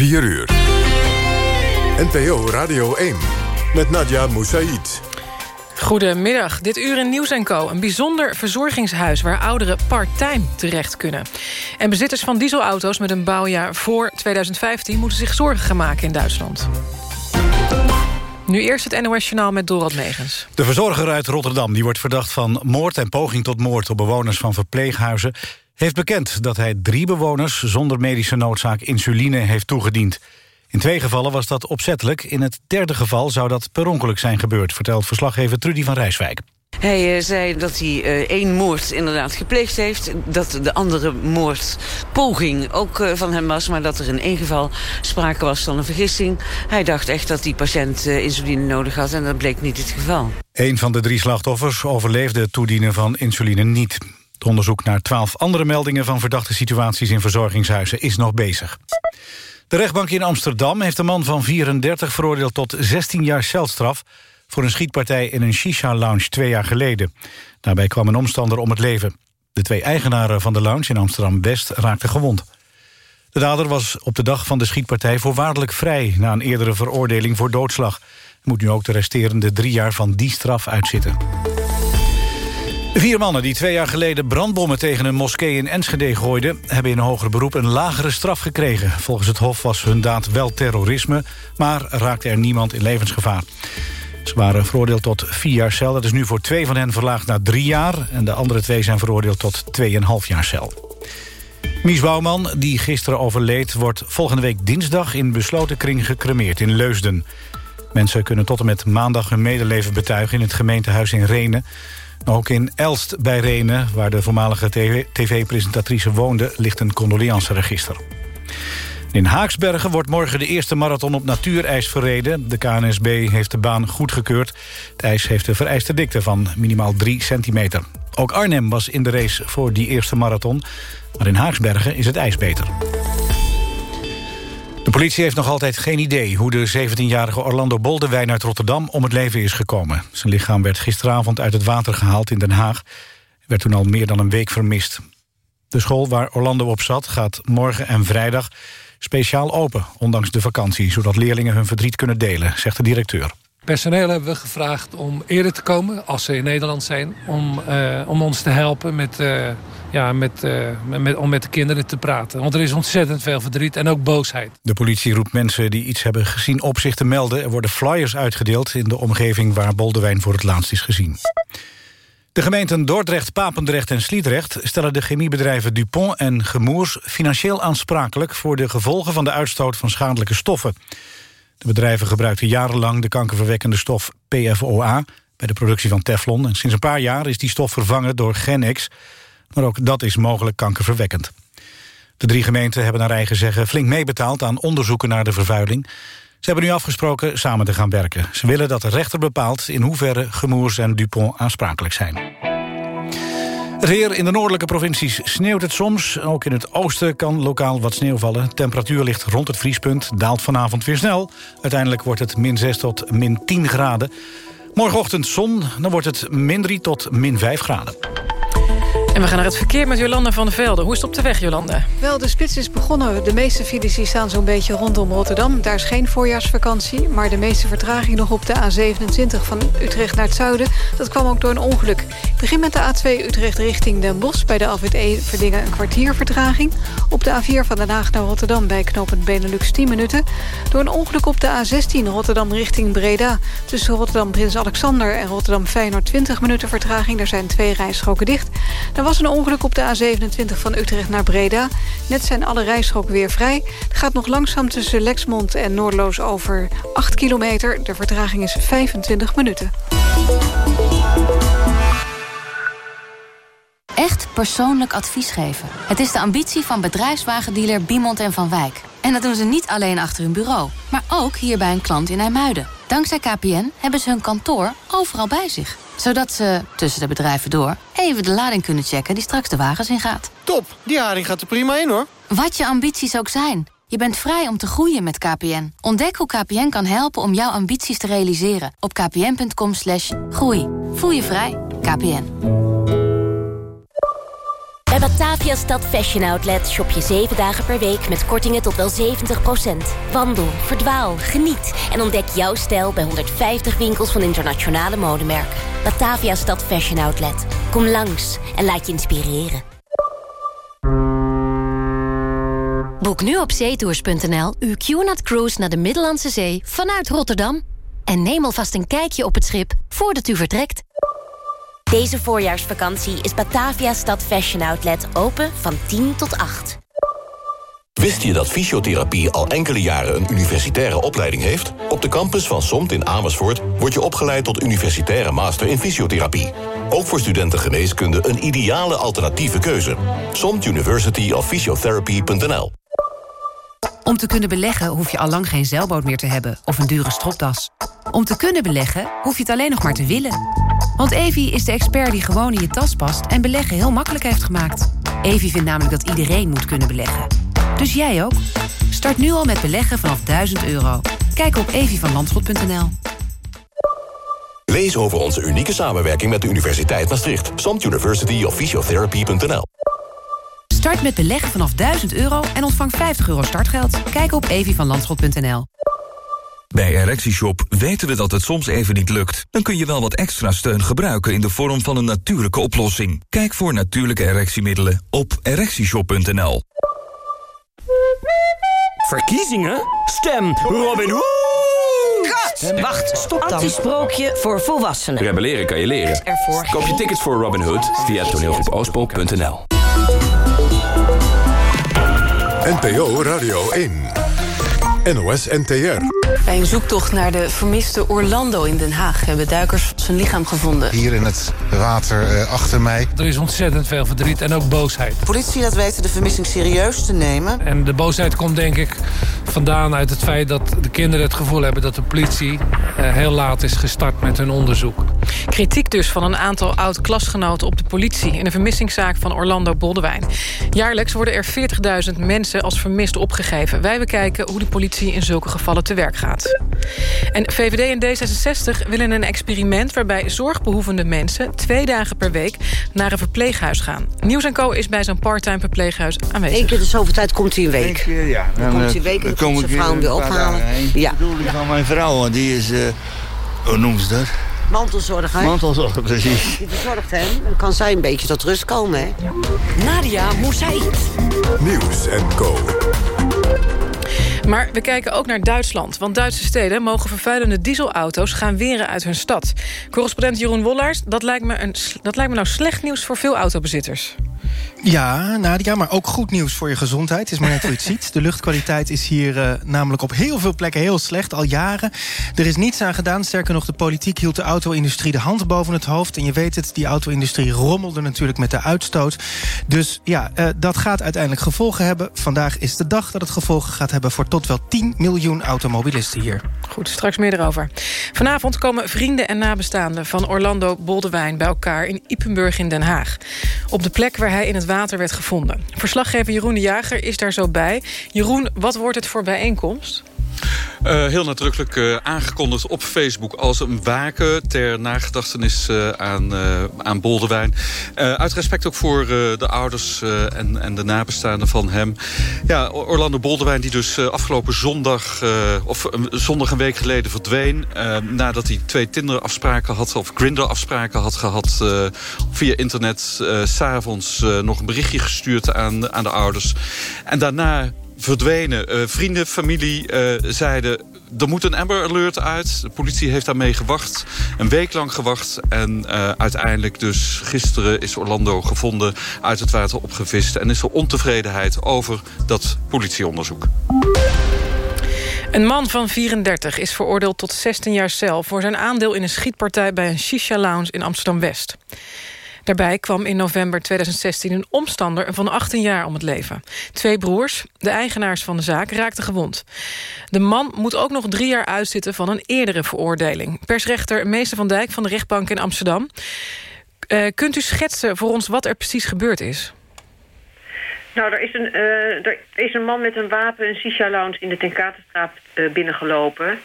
4 uur. NPO Radio 1 met Nadia Moussaïd. Goedemiddag, dit uur in Nieuws Co. Een bijzonder verzorgingshuis waar ouderen part-time terecht kunnen. En bezitters van dieselauto's met een bouwjaar voor 2015... moeten zich zorgen gaan maken in Duitsland. Nu eerst het NOS-journaal met Dorot Megens. De verzorger uit Rotterdam die wordt verdacht van moord en poging tot moord... op bewoners van verpleeghuizen heeft bekend dat hij drie bewoners... zonder medische noodzaak insuline heeft toegediend. In twee gevallen was dat opzettelijk. In het derde geval zou dat per ongeluk zijn gebeurd... vertelt verslaggever Trudy van Rijswijk. Hij uh, zei dat hij uh, één moord inderdaad gepleegd heeft. Dat de andere moordpoging ook uh, van hem was. Maar dat er in één geval sprake was van een vergissing. Hij dacht echt dat die patiënt insuline nodig had. En dat bleek niet het geval. Een van de drie slachtoffers overleefde het toedienen van insuline niet. Het onderzoek naar twaalf andere meldingen van verdachte situaties in verzorgingshuizen is nog bezig. De rechtbank in Amsterdam heeft een man van 34 veroordeeld tot 16 jaar celstraf voor een schietpartij in een shisha-lounge twee jaar geleden. Daarbij kwam een omstander om het leven. De twee eigenaren van de lounge in Amsterdam-West raakten gewond. De dader was op de dag van de schietpartij voorwaardelijk vrij... na een eerdere veroordeling voor doodslag. Moet nu ook de resterende drie jaar van die straf uitzitten. Vier mannen die twee jaar geleden brandbommen tegen een moskee in Enschede gooiden... hebben in een hoger beroep een lagere straf gekregen. Volgens het Hof was hun daad wel terrorisme... maar raakte er niemand in levensgevaar. Ze waren veroordeeld tot vier jaar cel. Dat is nu voor twee van hen verlaagd naar drie jaar... en de andere twee zijn veroordeeld tot 2,5 jaar cel. Mies Bouwman, die gisteren overleed... wordt volgende week dinsdag in besloten kring gecremeerd in Leusden. Mensen kunnen tot en met maandag hun medeleven betuigen... in het gemeentehuis in Renen. Ook in Elst bij Renen, waar de voormalige tv-presentatrice woonde... ligt een condoleanceregister. In Haaksbergen wordt morgen de eerste marathon op natuurijs verreden. De KNSB heeft de baan goedgekeurd. Het ijs heeft de vereiste dikte van minimaal 3 centimeter. Ook Arnhem was in de race voor die eerste marathon. Maar in Haaksbergen is het ijs beter. De politie heeft nog altijd geen idee hoe de 17-jarige Orlando Boldewijn uit Rotterdam om het leven is gekomen. Zijn lichaam werd gisteravond uit het water gehaald in Den Haag. Werd toen al meer dan een week vermist. De school waar Orlando op zat gaat morgen en vrijdag speciaal open, ondanks de vakantie... zodat leerlingen hun verdriet kunnen delen, zegt de directeur. Personeel hebben we gevraagd om eerder te komen, als ze in Nederland zijn... om, uh, om ons te helpen met, uh, ja, met, uh, met, om met de kinderen te praten. Want er is ontzettend veel verdriet en ook boosheid. De politie roept mensen die iets hebben gezien op zich te melden. Er worden flyers uitgedeeld in de omgeving waar Boldewijn voor het laatst is gezien. De gemeenten Dordrecht, Papendrecht en Sliedrecht... stellen de chemiebedrijven Dupont en Gemoers financieel aansprakelijk... voor de gevolgen van de uitstoot van schadelijke stoffen. De bedrijven gebruikten jarenlang de kankerverwekkende stof PFOA... bij de productie van Teflon. En sinds een paar jaar is die stof vervangen door Genex. Maar ook dat is mogelijk kankerverwekkend. De drie gemeenten hebben naar eigen zeggen flink meebetaald... aan onderzoeken naar de vervuiling... Ze hebben nu afgesproken samen te gaan werken. Ze willen dat de rechter bepaalt in hoeverre Gemoers en Dupont aansprakelijk zijn. Weer in de noordelijke provincies sneeuwt het soms. Ook in het oosten kan lokaal wat sneeuw vallen. Temperatuur ligt rond het vriespunt, daalt vanavond weer snel. Uiteindelijk wordt het min 6 tot min 10 graden. Morgenochtend zon, dan wordt het min 3 tot min 5 graden. We gaan naar het verkeer met Jolanda van der Velde. Hoe is het op de weg, Jolanda? Wel, de spits is begonnen. De meeste files staan zo'n beetje rondom Rotterdam. Daar is geen voorjaarsvakantie, maar de meeste vertraging nog op de A27 van Utrecht naar het zuiden. Dat kwam ook door een ongeluk. Ik begin met de A2 Utrecht richting Den Bosch. Bij de Alfred E verdingen een kwartier vertraging. Op de A4 van Den Haag naar Rotterdam bij knooppunt Benelux 10 minuten. Door een ongeluk op de A16 Rotterdam richting Breda. Tussen Rotterdam Prins Alexander en Rotterdam Feyenoord 20 minuten vertraging. Daar zijn twee rijstroken dicht. Er was een ongeluk op de A27 van Utrecht naar Breda. Net zijn alle rijstroken weer vrij. Het gaat nog langzaam tussen Lexmond en Noordloos over 8 kilometer. De vertraging is 25 minuten. Echt persoonlijk advies geven. Het is de ambitie van bedrijfswagendealer Biemond en Van Wijk. En dat doen ze niet alleen achter hun bureau, maar ook hier bij een klant in IJmuiden. Dankzij KPN hebben ze hun kantoor overal bij zich zodat ze, tussen de bedrijven door, even de lading kunnen checken die straks de wagens ingaat. Top, die haring gaat er prima in hoor. Wat je ambities ook zijn. Je bent vrij om te groeien met KPN. Ontdek hoe KPN kan helpen om jouw ambities te realiseren. Op kpn.com slash groei. Voel je vrij. KPN. Batavia Stad Fashion Outlet shop je 7 dagen per week met kortingen tot wel 70%. Wandel, verdwaal, geniet en ontdek jouw stijl bij 150 winkels van internationale modemerken. Batavia Stad Fashion Outlet. Kom langs en laat je inspireren. Boek nu op zeetours.nl uw QNAT Cruise naar de Middellandse Zee vanuit Rotterdam. En neem alvast een kijkje op het schip voordat u vertrekt. Deze voorjaarsvakantie is Batavia Stad Fashion Outlet open van 10 tot 8. Wist je dat fysiotherapie al enkele jaren een universitaire opleiding heeft? Op de campus van SOMT in Amersfoort wordt je opgeleid tot universitaire master in fysiotherapie. Ook voor studenten geneeskunde een ideale alternatieve keuze. SOMT University of Physiotherapy.nl Om te kunnen beleggen hoef je al lang geen zeilboot meer te hebben of een dure stropdas. Om te kunnen beleggen hoef je het alleen nog maar te willen. Want Evi is de expert die gewoon in je tas past en beleggen heel makkelijk heeft gemaakt. Evi vindt namelijk dat iedereen moet kunnen beleggen. Dus jij ook? Start nu al met beleggen vanaf 1000 euro. Kijk op evievanlandschot.nl. Lees over onze unieke samenwerking met de Universiteit Maastricht. SOMT University of Physiotherapy.nl Start met beleggen vanaf 1000 euro en ontvang 50 euro startgeld. Kijk op evievanlandschot.nl. Bij ErectieShop weten we dat het soms even niet lukt. Dan kun je wel wat extra steun gebruiken in de vorm van een natuurlijke oplossing. Kijk voor natuurlijke erectiemiddelen op ErectieShop.nl. Verkiezingen? Stem Robin Hood! Wacht, stop dan. Antisprookje voor volwassenen. Rebelleren kan je leren. Koop je tickets voor Robin Hood via toneelgroepoostpol.nl. NPO Radio 1. NOS NTR. Bij een zoektocht naar de vermiste Orlando in Den Haag... hebben duikers zijn lichaam gevonden. Hier in het water uh, achter mij. Er is ontzettend veel verdriet en ook boosheid. De politie laat weten de vermissing serieus te nemen. En de boosheid komt denk ik vandaan uit het feit dat de kinderen het gevoel hebben... dat de politie uh, heel laat is gestart met hun onderzoek. Kritiek dus van een aantal oud-klasgenoten op de politie... in de vermissingszaak van Orlando Boldewijn. Jaarlijks worden er 40.000 mensen als vermist opgegeven. Wij bekijken hoe de politie in zulke gevallen te werk gaat. En VVD en D66 willen een experiment... waarbij zorgbehoevende mensen twee dagen per week naar een verpleeghuis gaan. Nieuws Co is bij zo'n parttime verpleeghuis aanwezig. Eén keer de zoveel tijd komt hij een week. Eén keer, ja. Dan, komt hij een week en dan komt zijn vrouw hem weer ophalen. Ja. De bedoeling van mijn vrouw, want die is... Uh, hoe noemen ze dat? Mantelzorger. Mantelzorger, precies. Die verzorgt hem. Dan kan zij een beetje tot rust komen, hè? Nadia Moussaïd. Nieuws en Co. Maar we kijken ook naar Duitsland. Want Duitse steden mogen vervuilende dieselauto's gaan weren uit hun stad. Correspondent Jeroen Wollaars, dat lijkt me, een, dat lijkt me nou slecht nieuws voor veel autobezitters. Ja, Nadia, maar ook goed nieuws voor je gezondheid. Het is maar net hoe je het ziet. De luchtkwaliteit is hier uh, namelijk op heel veel plekken heel slecht, al jaren. Er is niets aan gedaan. Sterker nog, de politiek hield de auto-industrie de hand boven het hoofd. En je weet het, die auto-industrie rommelde natuurlijk met de uitstoot. Dus ja, uh, dat gaat uiteindelijk gevolgen hebben. Vandaag is de dag dat het gevolgen gaat hebben... voor tot wel 10 miljoen automobilisten hier. Goed, straks meer erover. Vanavond komen vrienden en nabestaanden van Orlando Boldewijn... bij elkaar in Ipenburg in Den Haag. Op de plek waar hij in het water werd gevonden. Verslaggever Jeroen de Jager is daar zo bij. Jeroen, wat wordt het voor bijeenkomst? Uh, heel nadrukkelijk uh, aangekondigd op Facebook als een waken ter nagedachtenis uh, aan, aan Boldewijn. uit respect ook voor de ouders en, en de nabestaanden van hem. Ja, Orlando Boldewijn die dus afgelopen zondag, of zondag een week geleden verdween. nadat hij twee Tinder-afspraken had, of Grindr-afspraken had gehad via internet. S S'avonds nog een berichtje gestuurd aan, aan de ouders. En daarna verdwenen. Uh, vrienden, familie uh, zeiden... er moet een Amber Alert uit. De politie heeft daarmee gewacht. Een week lang gewacht. En uh, uiteindelijk dus gisteren is Orlando gevonden... uit het water opgevist. En is er ontevredenheid over dat politieonderzoek. Een man van 34 is veroordeeld tot 16 jaar cel... voor zijn aandeel in een schietpartij bij een shisha-lounge in Amsterdam-West. Daarbij kwam in november 2016 een omstander van 18 jaar om het leven. Twee broers, de eigenaars van de zaak, raakten gewond. De man moet ook nog drie jaar uitzitten van een eerdere veroordeling. Persrechter Meester van Dijk van de rechtbank in Amsterdam. Uh, kunt u schetsen voor ons wat er precies gebeurd is? Nou, er is, een, uh, er is een man met een wapen een shisha-lounge in de Tenkatenstraat uh, binnengelopen.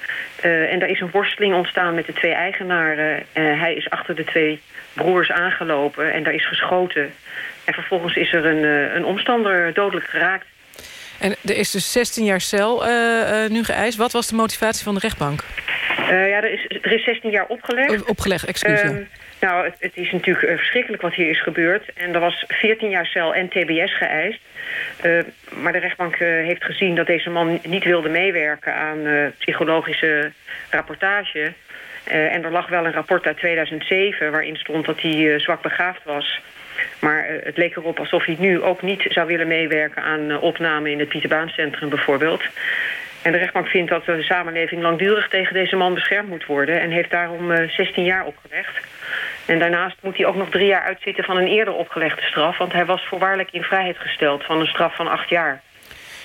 Uh, en daar is een worsteling ontstaan met de twee eigenaren. hij is achter de twee broers aangelopen en daar is geschoten. En vervolgens is er een, eh, een omstander dodelijk geraakt. En er is dus 16 jaar cel eh, eh, nu geëist. Wat was de motivatie van de rechtbank? Eh, ja, er is, er is 16 jaar opgelegd. Opgelegd, excuus. ja. Nou, het, is natuurlijk eh, verschrikkelijk wat hier is gebeurd. En er was 14 jaar cel en tbs geëist. Eh, maar de rechtbank eh, heeft gezien dat deze man niet wilde meewerken aan psychologische rapportage. En er lag wel een rapport uit 2007 waarin stond dat hij zwak begaafd was. Maar het leek erop alsof hij nu ook niet zou willen meewerken aan opname in het Pieterbaancentrum bijvoorbeeld. En de rechtbank vindt dat de samenleving langdurig tegen deze man beschermd moet worden... en heeft daarom eh, 16 jaar opgelegd. En daarnaast moet hij ook nog drie jaar uitzitten van een eerder opgelegde straf... want hij was voorwaardelijk in vrijheid gesteld van een straf van acht jaar.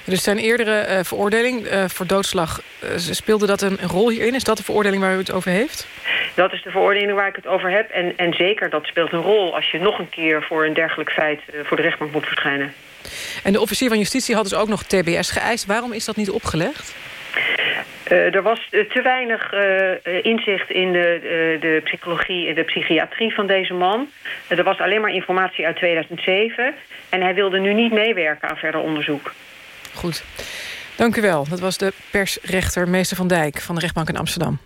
Dus zijn eerdere eh, veroordeling eh, voor doodslag... eh, speelde dat een rol hierin? Is dat de veroordeling waar u het over heeft? Dat is de veroordeling waar ik het over heb. En, en zeker, dat speelt een rol als je nog een keer voor een dergelijk feit... voor de rechtbank moet verschijnen. En de officier van justitie had dus ook nog TBS geëist. Waarom is dat niet opgelegd? Eh, er was eh, te weinig eh, inzicht in de, de psychologie en de psychiatrie van deze man. Er was alleen maar informatie uit 2007. En hij wilde nu niet meewerken aan verder onderzoek. Goed. Dank u wel. Dat was de persrechter Meester van Dijk van de rechtbank in Amsterdam.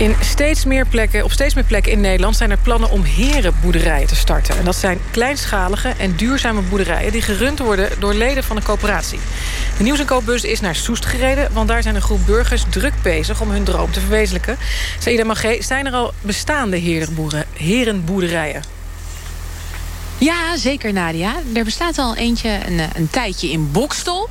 In steeds meer plekken, op steeds meer plekken in Nederland zijn er plannen om herenboerderijen te starten. En dat zijn kleinschalige en duurzame boerderijen die gerund worden door leden van een coöperatie. De Nieuws- en Koopbus is naar Soest gereden, want daar zijn een groep burgers druk bezig om hun droom te verwezenlijken. Zijn er al bestaande herenboerderijen? Ja, zeker Nadia. Er bestaat al eentje een, eh, een tijdje in Bokstel.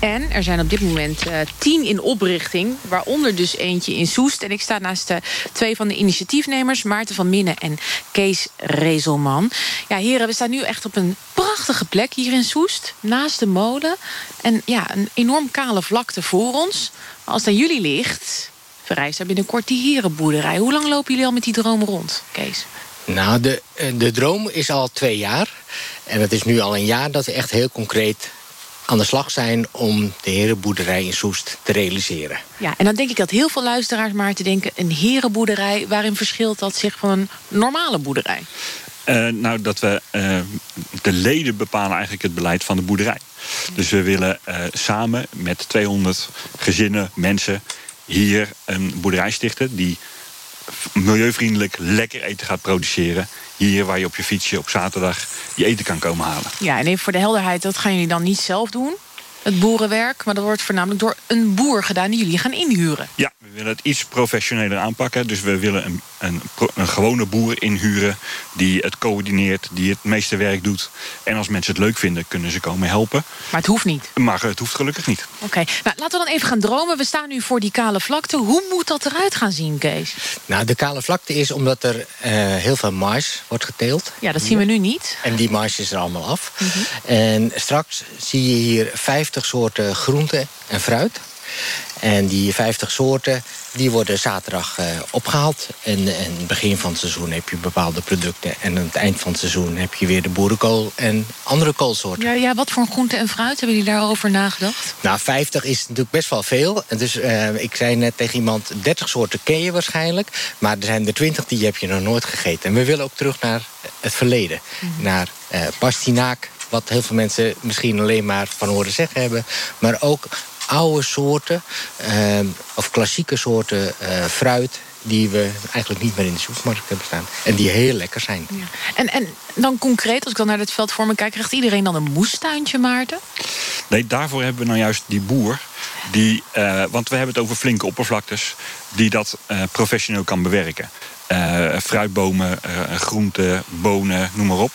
En er zijn op dit moment eh, tien in oprichting. Waaronder dus eentje in Soest. En ik sta naast eh, twee van de initiatiefnemers. Maarten van Minnen en Kees Rezelman. Ja, heren, we staan nu echt op een prachtige plek hier in Soest. Naast de molen. En ja, een enorm kale vlakte voor ons. Als het aan jullie ligt... vereist er binnenkort die herenboerderij. Hoe lang lopen jullie al met die droom rond, Kees? Nou, de, eh, de droom is al twee jaar. En het is nu al een jaar dat we echt heel concreet aan de slag zijn... om de herenboerderij in Soest te realiseren. Ja, en dan denk ik dat heel veel luisteraars maar te denken... een herenboerderij, waarin verschilt dat zich van een normale boerderij? Eh, nou, dat we eh, de leden bepalen eigenlijk het beleid van de boerderij. Dus we willen eh, samen met 200 gezinnen, mensen hier een boerderij stichten die milieuvriendelijk lekker eten gaat produceren. Hier waar je op je fietsje op zaterdag je eten kan komen halen. Ja, en even voor de helderheid, dat gaan jullie dan niet zelf doen? Het boerenwerk, maar dat wordt voornamelijk door een boer gedaan... die jullie gaan inhuren. Ja, we willen het iets professioneler aanpakken. Dus we willen een, een, een gewone boer inhuren die het coördineert, die het meeste werk doet. En als mensen het leuk vinden, kunnen ze komen helpen. Maar het hoeft niet. Maar het hoeft gelukkig niet. Oké, nou laten we dan even gaan dromen. We staan nu voor die kale vlakte. Hoe moet dat eruit gaan zien, Kees? Nou, de kale vlakte is omdat er eh, heel veel mais wordt geteeld. Ja, dat zien we nu niet. En die mais is er allemaal af. En straks zie je hier 50 soorten groenten en fruit. En die 50 soorten die worden zaterdag eh, opgehaald. En, en het begin van het seizoen heb je bepaalde producten. En aan het eind van het seizoen heb je weer de boerenkool en andere koolsoorten. Ja, ja, wat voor groente en fruit hebben jullie daarover nagedacht? Nou, 50 is natuurlijk best wel veel. Dus eh, ik zei net tegen iemand, 30 soorten ken je waarschijnlijk. Maar er zijn er 20 die heb je nog nooit gegeten. En we willen ook terug naar het verleden. Naar eh pastinaak, wat heel veel mensen misschien alleen maar van horen zeggen hebben. Maar ook oude soorten, eh, of klassieke soorten eh, fruit... die we eigenlijk niet meer in de supermarkt hebben staan. En die heel lekker zijn. En, en dan concreet, als ik dan naar het veld voor me kijk... krijgt iedereen dan een moestuintje, Maarten? Nee, daarvoor hebben we nou juist die boer. Die, eh, want we hebben het over flinke oppervlaktes. Die dat eh, professioneel kan bewerken. Eh, fruitbomen, eh, groenten, bonen, noem maar op.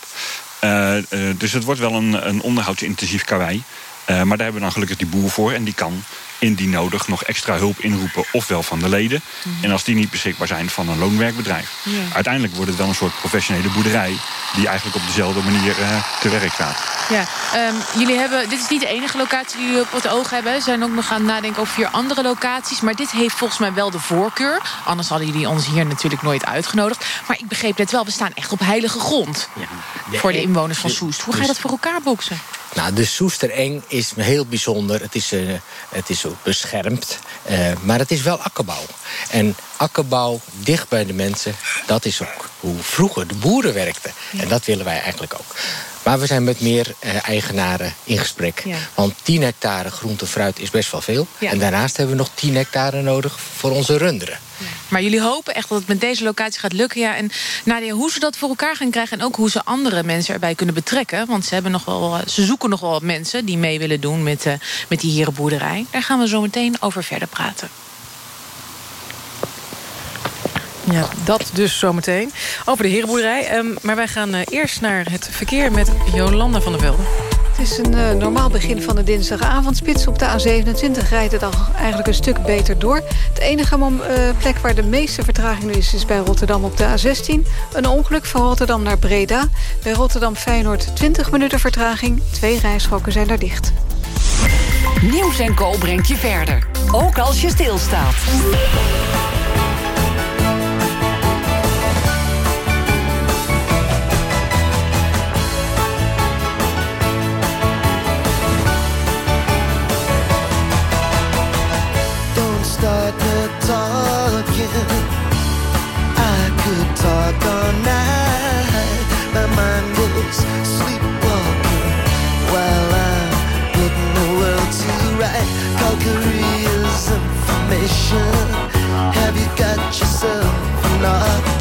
Eh, eh, dus het wordt wel een, een onderhoudsintensief karwei. Eh, maar daar hebben we dan gelukkig die boer voor. En die kan indien nodig nog extra hulp inroepen. Ofwel van de leden. En als die niet beschikbaar zijn van een loonwerkbedrijf. Ja. Uiteindelijk wordt het wel een soort professionele boerderij. Die eigenlijk op dezelfde manier eh, te werk gaat. Ja, ehm, jullie hebben, dit is niet de enige locatie die jullie op het oog hebben. Ze zijn ook nog aan het nadenken over vier andere locaties. Maar dit heeft volgens mij wel de voorkeur. Anders hadden jullie ons hier natuurlijk nooit uitgenodigd. Maar ik begreep net wel, we staan echt op heilige grond. voor de inwoners van Soest. Hoe ga je dat voor elkaar boksen? Nou, de Soestereng is heel bijzonder. Het is, uh, het is ook beschermd. Uh, maar het is wel akkerbouw. En akkerbouw dicht bij de mensen, dat is ook hoe vroeger de boeren werkten. Ja. En dat willen wij eigenlijk ook. Maar we zijn met meer uh, eigenaren in gesprek. Ja. Want 10 hectare groente fruit is best wel veel. Ja. En daarnaast hebben we nog 10 hectare nodig voor onze runderen. Maar jullie hopen echt dat het met deze locatie gaat lukken. Ja, en Nadia, hoe ze dat voor elkaar gaan krijgen... en ook hoe ze andere mensen erbij kunnen betrekken. Want ze, hebben nog wel, ze zoeken nog wel mensen die mee willen doen met, uh, met die herenboerderij. Daar gaan we zo meteen over verder praten. Ja, dat dus zometeen. Over de herenboerderij. Um, maar wij gaan uh, eerst naar het verkeer met Jolanda van der Velde. Het is een uh, normaal begin van de dinsdagavondspits. Op de A27 rijdt het al eigenlijk een stuk beter door. Het enige uh, plek waar de meeste vertraging is... is bij Rotterdam op de A16. Een ongeluk van Rotterdam naar Breda. Bij Rotterdam-Feyenoord 20 minuten vertraging. Twee rijstroken zijn daar dicht. Nieuws en Co brengt je verder. Ook als je stilstaat. Have you got yourself an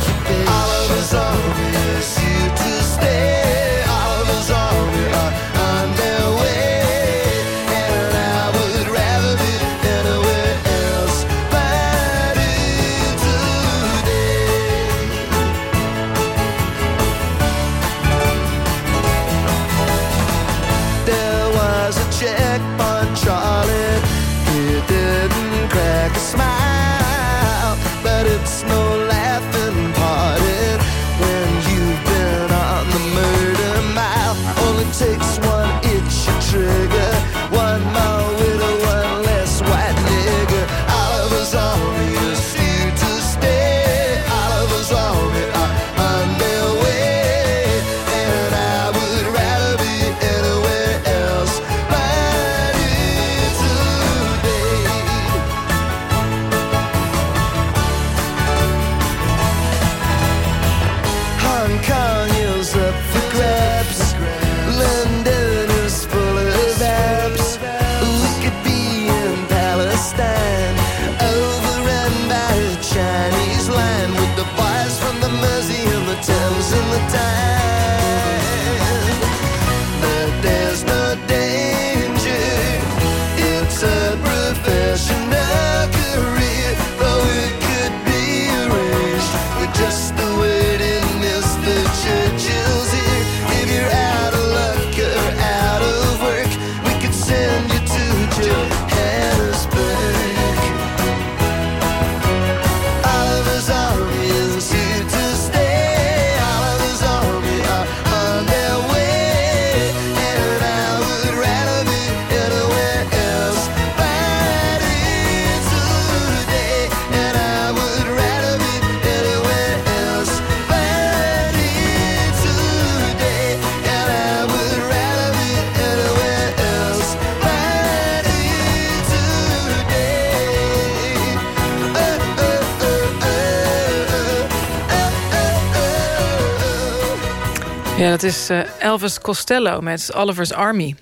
dat is uh, Elvis Costello met Oliver's Army.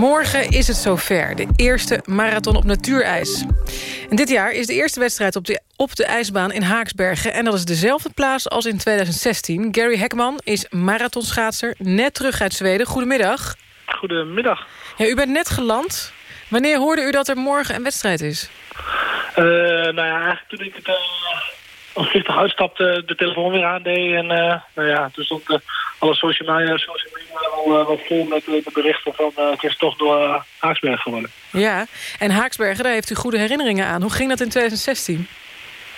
Morgen is het zover, de eerste marathon op natuurijs. En dit jaar is de eerste wedstrijd op de, op de ijsbaan in Haaksbergen... en dat is dezelfde plaats als in 2016. Gary Hekman is marathonschaatser, net terug uit Zweden. Goedemiddag. Goedemiddag. Ja, u bent net geland. Wanneer hoorde u dat er morgen een wedstrijd is? Eh, nou ja, eigenlijk toen ik het uh, als vliegtuig uitstapte, de telefoon weer aandeed. En eh, nou ja, toen stond eh, alle social media, social media al, eh, wel vol met eh, de berichten van eh, het is toch door Haaksberg geworden. Ja, en Haaksbergen, daar heeft u goede herinneringen aan. Hoe ging dat in 2016?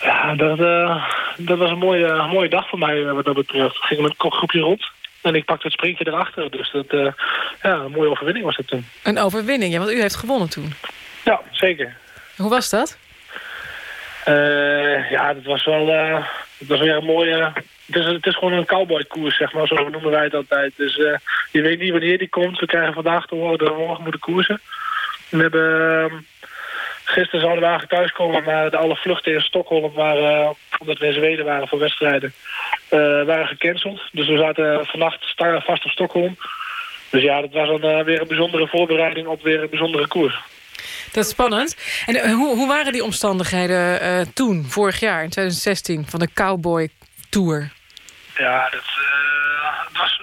Ja, dat, eh, dat was een mooie, mooie dag voor mij eh, wat dat betreft. Ik ging met een kopgroepje rond. En ik pakte het sprintje erachter. Dus dat, eh, ja, een mooie overwinning was het toen. Een overwinning, ja, want u heeft gewonnen toen. Ja, zeker. Hoe was dat? Eh, ja, dat was wel, eh, dat was weer een mooie, het, is, het is gewoon een cowboykoers, zeg maar. Zo noemen wij het altijd. Dus eh, je weet niet wanneer die komt. We krijgen vandaag te horen dat we morgen moeten koersen. We hebben... ehm, gisteren zouden we eigenlijk thuiskomen, maar de alle vluchten in Stockholm waren, eh, omdat we in Zweden waren voor wedstrijden, eh, waren gecanceld. Dus we zaten vannacht vast op Stockholm. Dus ja, dat was dan eh, weer een bijzondere voorbereiding op weer een bijzondere koers. Dat is spannend. En eh, hoe, hoe waren die omstandigheden eh, toen, vorig jaar, in 2016, van de Cowboy Tour? Ja, dat eh, was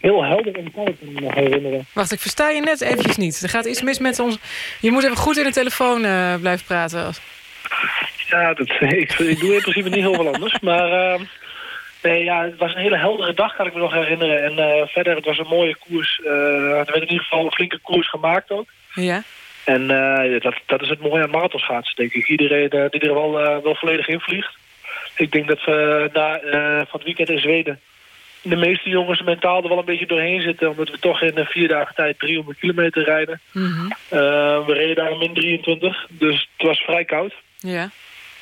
heel helder en koud, kan ik me nog herinneren. Wacht, ik versta je net eventjes niet. Er gaat iets mis met ons... Je moet even goed in de telefoon blijven praten. Ja, dat, ik, ik doe in principe niet heel veel anders. Maar nee, ja, het was een hele heldere dag, kan ik me nog herinneren. En verder, het was een mooie koers. Er werd in ieder geval een flinke koers gemaakt ook. Ja? En eh, dat, dat is het mooie aan marathonschaatsen, denk ik. Iedereen eh, die er wel, eh, wel volledig in vliegt. Ik denk dat we na, van het weekend in Zweden... de meeste jongens mentaal er wel een beetje doorheen zitten... omdat we toch in vier dagen tijd 300 kilometer rijden. Mhm. We reden daar min 23, dus het was vrij koud. Ja.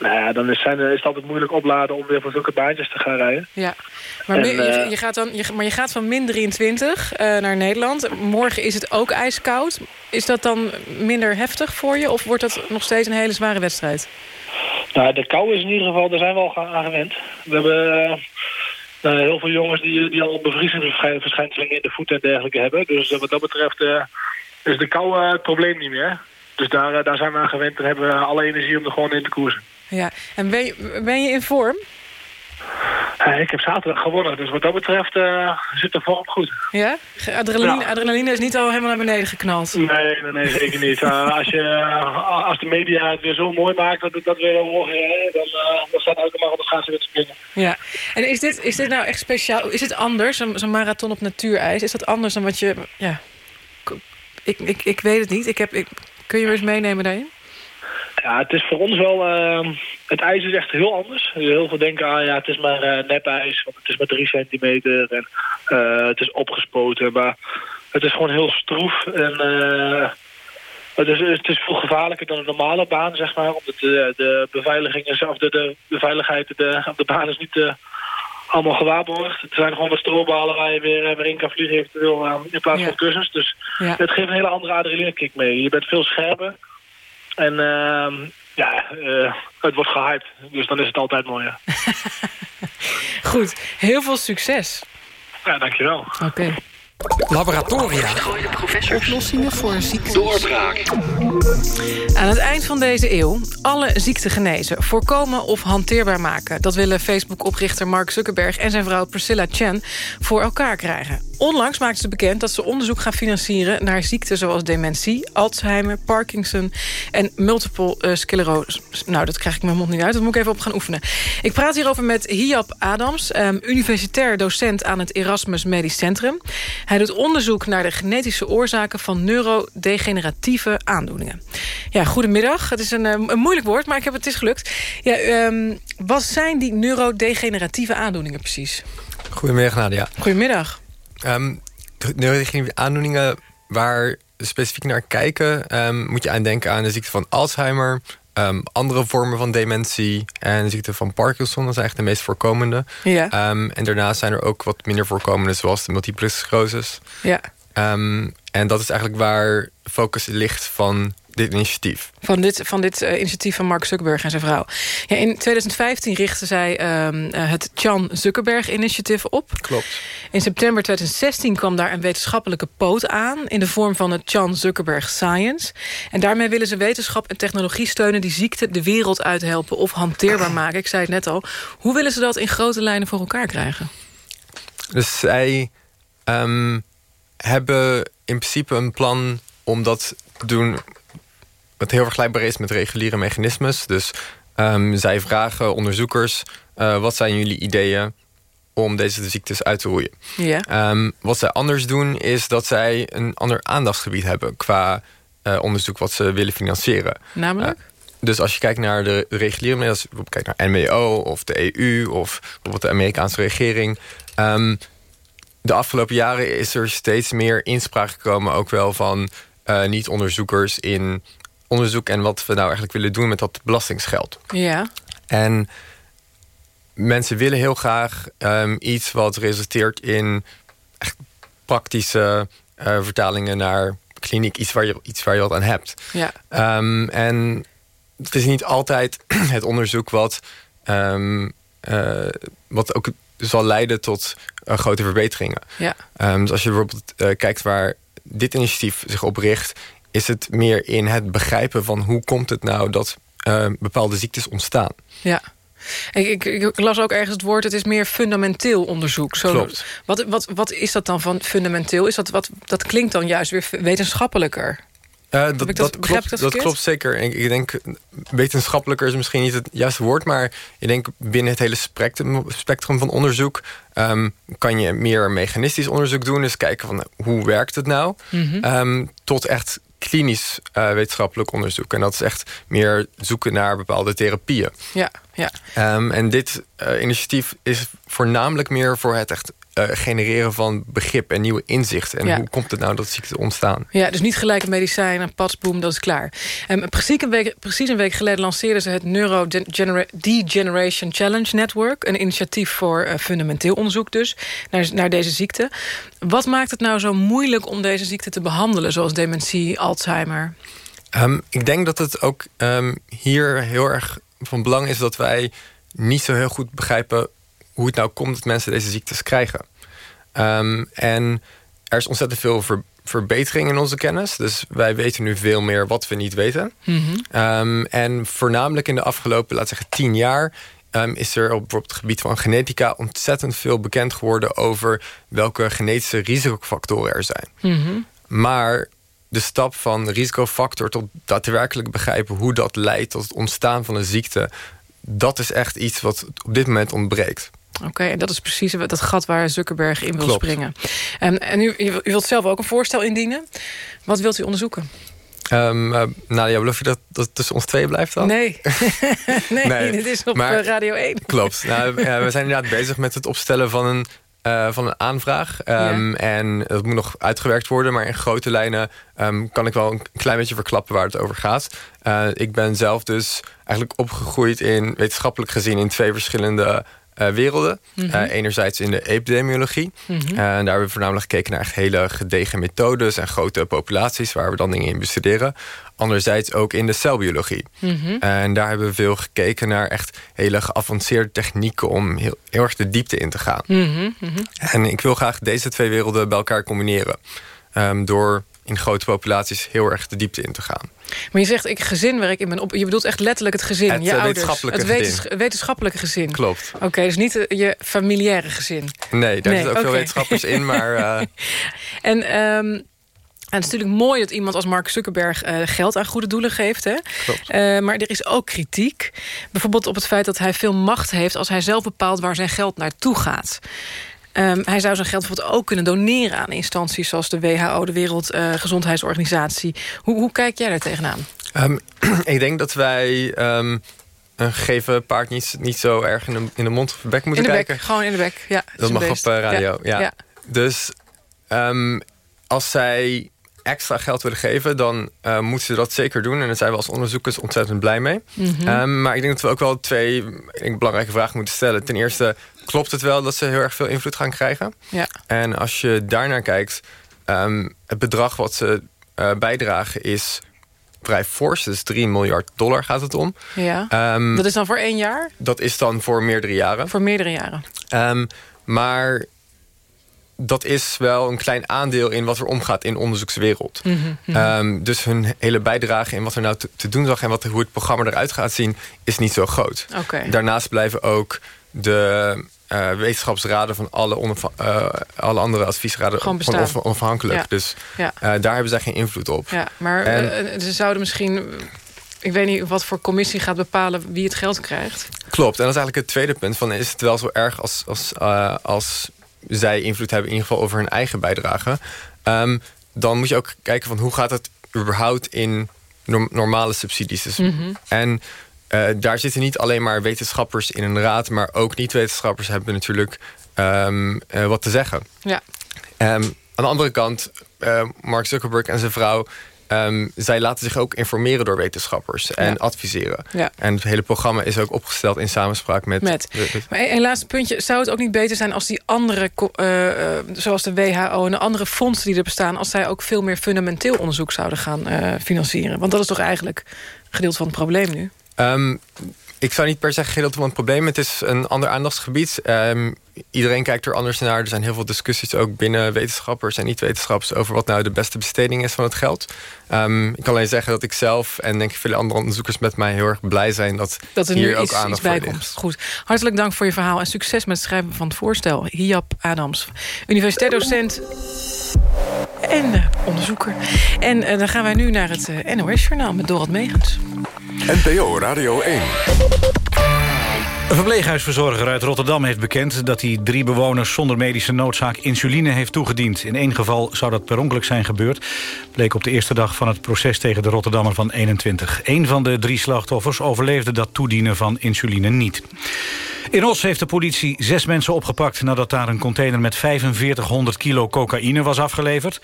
Nou ja, dan is, zijn, is het altijd moeilijk opladen om weer voor zulke baantjes te gaan rijden. Ja, maar, En, je, eh, je gaat dan, je, maar je gaat van min 23 eh, naar Nederland. Morgen is het ook ijskoud. Is dat dan minder heftig voor je? Of wordt dat nog steeds een hele zware wedstrijd? Nou, de kou is in ieder geval, daar zijn we al aan gewend. We hebben eh, nou, heel veel jongens die, die al bevriesingsverschijnselen in de voeten en dergelijke hebben. Dus wat dat betreft is de kou het probleem niet meer. Dus daar, daar zijn we aan gewend en hebben we alle energie om er gewoon in te koersen. Ja, en ben je, ben je in vorm? Eh, ik heb zaterdag gewonnen, dus wat dat betreft eh, zit de vorm goed. Ja? Adrenaline, adrenaline is niet al helemaal naar beneden geknald. Nee, nee, nee zeker niet. Eh, als, je, als de media het weer zo mooi maakt dat, dat we dan morgen rijden, dan, dan staat elke gaan ze weer te springen. Ja, en is dit, is dit nou echt speciaal? Is het anders, zo'n marathon op natuurijs? Is dat anders dan wat je... Ja, ik, ik, ik weet het niet. Ik heb, ik, kun je me eens meenemen daarin? Ja, het is voor ons wel... eh, het ijs is echt heel anders. Heel veel denken aan, ja, het is maar eh nepijs, want het is maar drie centimeter en eh, het is opgespoten. Maar het is gewoon heel stroef en eh, het, is, het is veel gevaarlijker dan een normale baan, zeg maar. Omdat de, de beveiliging is, of de, de, de veiligheid de, op de baan is niet allemaal gewaarborgd. Het zijn gewoon wat strobalen waar je weer, weer in kan vliegen eventueel eh, in plaats Ja. van kussens. Dus Ja. het geeft een hele andere adrenalinekick mee. Je bent veel scherper. En ehm, ja, eh, het wordt gehyped. Dus dan is het altijd mooi, ja. Goed, heel veel succes. Ja, dankjewel. Oké. Laboratoria. Oplossingen voor ziektes. Doorbraak. Aan het eind van deze eeuw alle ziekten genezen, voorkomen of hanteerbaar maken. Dat willen Facebook-oprichter Mark Zuckerberg en zijn vrouw Priscilla Chan voor elkaar krijgen. Onlangs maakten ze bekend dat ze onderzoek gaan financieren... naar ziekten zoals dementie, Alzheimer, Parkinson en multiple eh, sclerose. Nou, dat krijg ik mijn mond niet uit, dat moet ik even op gaan oefenen. Ik praat hierover met Hiab Adams, eh, universitair docent aan het Erasmus Medisch Centrum. Hij doet onderzoek naar de genetische oorzaken van neurodegeneratieve aandoeningen. Ja, goedemiddag. Het is een, eh, een moeilijk woord, maar ik heb het, het is gelukt. Ja, ehm, wat zijn die neurodegeneratieve aandoeningen precies? Goedemiddag Nadia. Goedemiddag. Ehm de neurodegeneratieve aandoeningen waar specifiek naar kijken... ehm, moet je aandenken aan de ziekte van Alzheimer... ehm, andere vormen van dementie en de ziekte van Parkinson. Dat zijn eigenlijk de meest voorkomende. Ja. Ehm, en daarnaast zijn er ook wat minder voorkomende... zoals de multiple sclerosis. Ja. Ehm, en dat is eigenlijk waar focus ligt van dit initiatief. Van dit, van dit eh, initiatief van Mark Zuckerberg en zijn vrouw. Ja, in 2015 richtten zij ehm, eh, het Chan Zuckerberg Initiative op. Klopt. In september 2016 kwam daar een wetenschappelijke poot aan... in de vorm van het Chan Zuckerberg Science. En daarmee willen ze wetenschap en technologie steunen... die ziekte de wereld uithelpen of hanteerbaar maken. Ik zei het net al. Hoe willen ze dat in grote lijnen voor elkaar krijgen? Dus zij ehm, hebben in principe een plan om dat te doen... wat heel vergelijkbaar is met reguliere mechanismes. Dus ehm, zij vragen onderzoekers... eh, wat zijn jullie ideeën om deze ziektes uit te roeien? Ja. Ehm, wat zij anders doen is dat zij een ander aandachtsgebied hebben... qua eh, onderzoek wat ze willen financieren. Namelijk? Eh, dus als je kijkt naar de reguliere... als je bijvoorbeeld kijkt naar NMO of de EU... of bijvoorbeeld de Amerikaanse regering... ehm, de afgelopen jaren is er steeds meer inspraak gekomen... ook wel van niet-onderzoekers in onderzoek... en wat we nou eigenlijk willen doen met dat belastingsgeld. Ja. En mensen willen heel graag ehm, iets wat resulteert in echt praktische eh, vertalingen naar kliniek. Iets waar je, iets waar je wat aan hebt. Ja. Ehm, en het is niet altijd het onderzoek wat, ehm, eh, wat ook zal leiden tot eh, grote verbeteringen. Ja. Dus als je bijvoorbeeld kijkt waar dit initiatief zich op richt... is het meer in het begrijpen van hoe komt het nou dat eh, bepaalde ziektes ontstaan. Ja. Ik, ik, ik las ook ergens het woord, het is meer fundamenteel onderzoek. Zo, Klopt. Wat, wat, wat is dat dan van fundamenteel? Is dat, wat, dat klinkt dan juist weer wetenschappelijker. Eh, dat, dat- dat, klopt, dat klopt zeker. Ik, ik denk, wetenschappelijker is misschien niet het juiste woord... maar ik denk binnen het hele spectrum, spectrum van onderzoek... ehm, kan je meer mechanistisch onderzoek doen. Dus kijken van hoe werkt het nou? Mhm. Ehm, tot echt klinisch eh, wetenschappelijk onderzoek. En dat is echt meer zoeken naar bepaalde therapieën. Ja, ja. Ehm, en dit eh, initiatief is voornamelijk meer voor het echt eh, genereren van begrip en nieuwe inzichten. En Ja. hoe komt het nou dat ziekten ontstaan? Ja, dus niet gelijk een medicijn en patsboom, dat is klaar. En precies, een week, precies een week geleden lanceerden ze het Neurodegeneration Challenge Network. Een initiatief voor eh, fundamenteel onderzoek dus, naar, naar deze ziekte. Wat maakt het nou zo moeilijk om deze ziekte te behandelen... zoals dementie, Alzheimer? Ehm, ik denk dat het ook ehm, hier heel erg van belang is dat wij niet zo heel goed begrijpen hoe het nou komt dat mensen deze ziektes krijgen. Ehm, en er is ontzettend veel ver- verbetering in onze kennis. Dus wij weten nu veel meer wat we niet weten. Ehm, en voornamelijk in de afgelopen, we zeggen, tien jaar... ehm, is er op het gebied van genetica ontzettend veel bekend geworden... over welke genetische risicofactoren er zijn. Maar de stap van risicofactor tot daadwerkelijk begrijpen hoe dat leidt tot het ontstaan van een ziekte, dat is echt iets wat op dit moment ontbreekt. Oké, en dat is precies dat gat waar Zuckerberg in wil Klopt. springen. En, en u, u wilt zelf ook een voorstel indienen. Wat wilt u onderzoeken? Ehm eh, Nadia, beloof je dat dat het tussen ons twee blijft dan? Nee, nee, Nee, dit is op maar- eh, Radio 1. Klopt. Nou, we zijn inderdaad bezig met het opstellen van een, eh, van een aanvraag. Ehm, En dat moet nog uitgewerkt worden. Maar in grote lijnen ehm, kan ik wel een klein beetje verklappen waar het over gaat. Eh, ik ben zelf dus eigenlijk opgegroeid in wetenschappelijk gezien in twee verschillende eh, werelden. Mhm. Eh, enerzijds in de epidemiologie. Mhm. Eh, en daar hebben we voornamelijk gekeken naar echt hele gedegen methodes en grote populaties waar we dan dingen in bestuderen. Anderzijds ook in de celbiologie. Mhm. En daar hebben we veel gekeken naar echt hele geavanceerde technieken om heel, heel erg de diepte in te gaan. En ik wil graag deze twee werelden bij elkaar combineren. Ehm, door in grote populaties heel erg de diepte in te gaan. Maar je zegt, ik gezin waar ik in ben op. Je bedoelt echt letterlijk het gezin, Het, je eh, ouders. wetenschappelijke het wetens- wetenschappelijke gezin. Klopt. Oké, dus niet eh, je familiaire gezin. Nee, daar Nee, zitten ook veel wetenschappers in, maar eh, En, ehm, en het is natuurlijk mooi dat iemand als Mark Zuckerberg geld aan goede doelen geeft. Hè? Eh, maar er is ook kritiek. Bijvoorbeeld op het feit dat hij veel macht heeft... als hij zelf bepaalt waar zijn geld naartoe gaat. Ehm, hij zou zijn geld bijvoorbeeld ook kunnen doneren aan instanties... zoals de WHO, de Wereldgezondheidsorganisatie. hoe, hoe kijk jij daar tegenaan? Ehm, ik denk dat wij ehm, een gegeven paard niet, niet zo erg in de, in de mond of de bek moeten in de kijken. bek, gewoon in de bek. Ja, Dat mag beest. op eh, radio, ja. ja. Dus als zij extra geld willen geven... dan eh, moeten ze dat zeker doen. En daar zijn we als onderzoekers ontzettend blij mee. Mhm. Ehm, maar ik denk dat we ook wel twee denk, belangrijke vragen moeten stellen. Ten eerste, klopt het wel dat ze heel erg veel invloed gaan krijgen? Ja. En als je daarnaar kijkt... ehm, het bedrag wat ze eh, bijdragen is vrij fors. Dus 3 miljard dollar gaat het om. Ja. Ehm, dat is dan voor één jaar? dat is dan voor meerdere jaren. Voor meerdere jaren. Maar dat is wel een klein aandeel in wat er omgaat in de onderzoekswereld. Mhm, mhm. Ehm, dus hun hele bijdrage in wat er nou te, te doen zag... en wat, hoe het programma eruit gaat zien, is niet zo groot. Daarnaast blijven ook de eh, wetenschapsraden... van alle, eh, alle andere adviesraden Gewoon onaf- onafhankelijk. Ja. Dus Ja. eh, daar hebben zij geen invloed op. Ja, maar En- ze zouden misschien... Ik weet niet wat voor commissie gaat bepalen wie het geld krijgt. Klopt, en dat is eigenlijk het tweede punt. Van, is het wel zo erg als, als, als zij invloed hebben... in ieder geval over hun eigen bijdrage? Ehm, dan moet je ook kijken van hoe gaat het überhaupt in norm- normale subsidies. Dus, Mhm. En eh, daar zitten niet alleen maar wetenschappers in een raad... maar ook niet-wetenschappers hebben natuurlijk ehm, eh, wat te zeggen. Ja. Ehm, aan de andere kant, eh, Mark Zuckerberg en zijn vrouw... ehm, zij laten zich ook informeren door wetenschappers en Ja. adviseren. Ja. En het hele programma is ook opgesteld in samenspraak met... Met. de- Maar een laatste puntje. Zou het ook niet beter zijn als die andere, eh, zoals de WHO en de andere fondsen die er bestaan... als zij ook veel meer fundamenteel onderzoek zouden gaan eh, financieren? Want dat is toch eigenlijk gedeelte van het probleem nu? Ehm, ik zou niet per se gedeelte van het probleem. Het is een ander aandachtsgebied. Ehm, iedereen kijkt er anders naar. Er zijn heel veel discussies ook binnen wetenschappers en niet-wetenschappers... over wat nou de beste besteding is van het geld. Ehm, ik kan alleen zeggen dat ik zelf en denk ik veel andere onderzoekers met mij... heel erg blij zijn dat, Dat er hier nu ook iets, iets aandacht bij voor komt. ligt. Goed. Hartelijk dank voor je verhaal en succes met het schrijven van het voorstel. Hiap Adams, universiteitsdocent en eh, onderzoeker. En eh, dan gaan wij nu naar het eh, NOS-journaal met Dorot Megens. NPO Radio 1. Een verpleeghuisverzorger uit Rotterdam heeft bekend... dat hij drie bewoners zonder medische noodzaak insuline heeft toegediend. In één geval zou dat per ongeluk zijn gebeurd. Bleek op de eerste dag van het proces tegen de Rotterdammer van 21. Eén van de drie slachtoffers overleefde dat toedienen van insuline niet. In Os heeft de politie zes mensen opgepakt... nadat daar een container met 4500 kilo cocaïne was afgeleverd.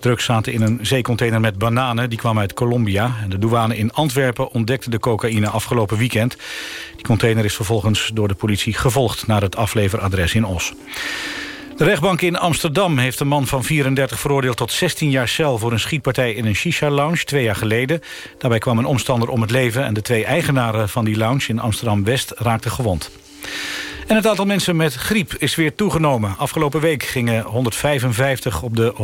Drugs zaten in een zeecontainer met bananen. Die kwam uit Colombia. De douane in Antwerpen ontdekte de cocaïne afgelopen weekend. Die container is vervolgens door de politie gevolgd... naar het afleveradres in Os. De rechtbank in Amsterdam heeft een man van 34 veroordeeld tot 16 jaar cel voor een schietpartij in een shisha-lounge twee jaar geleden. Daarbij kwam een omstander om het leven en de twee eigenaren van die lounge in Amsterdam-West raakten gewond. Het aantal mensen met griep is weer toegenomen. Afgelopen week gingen 155 op de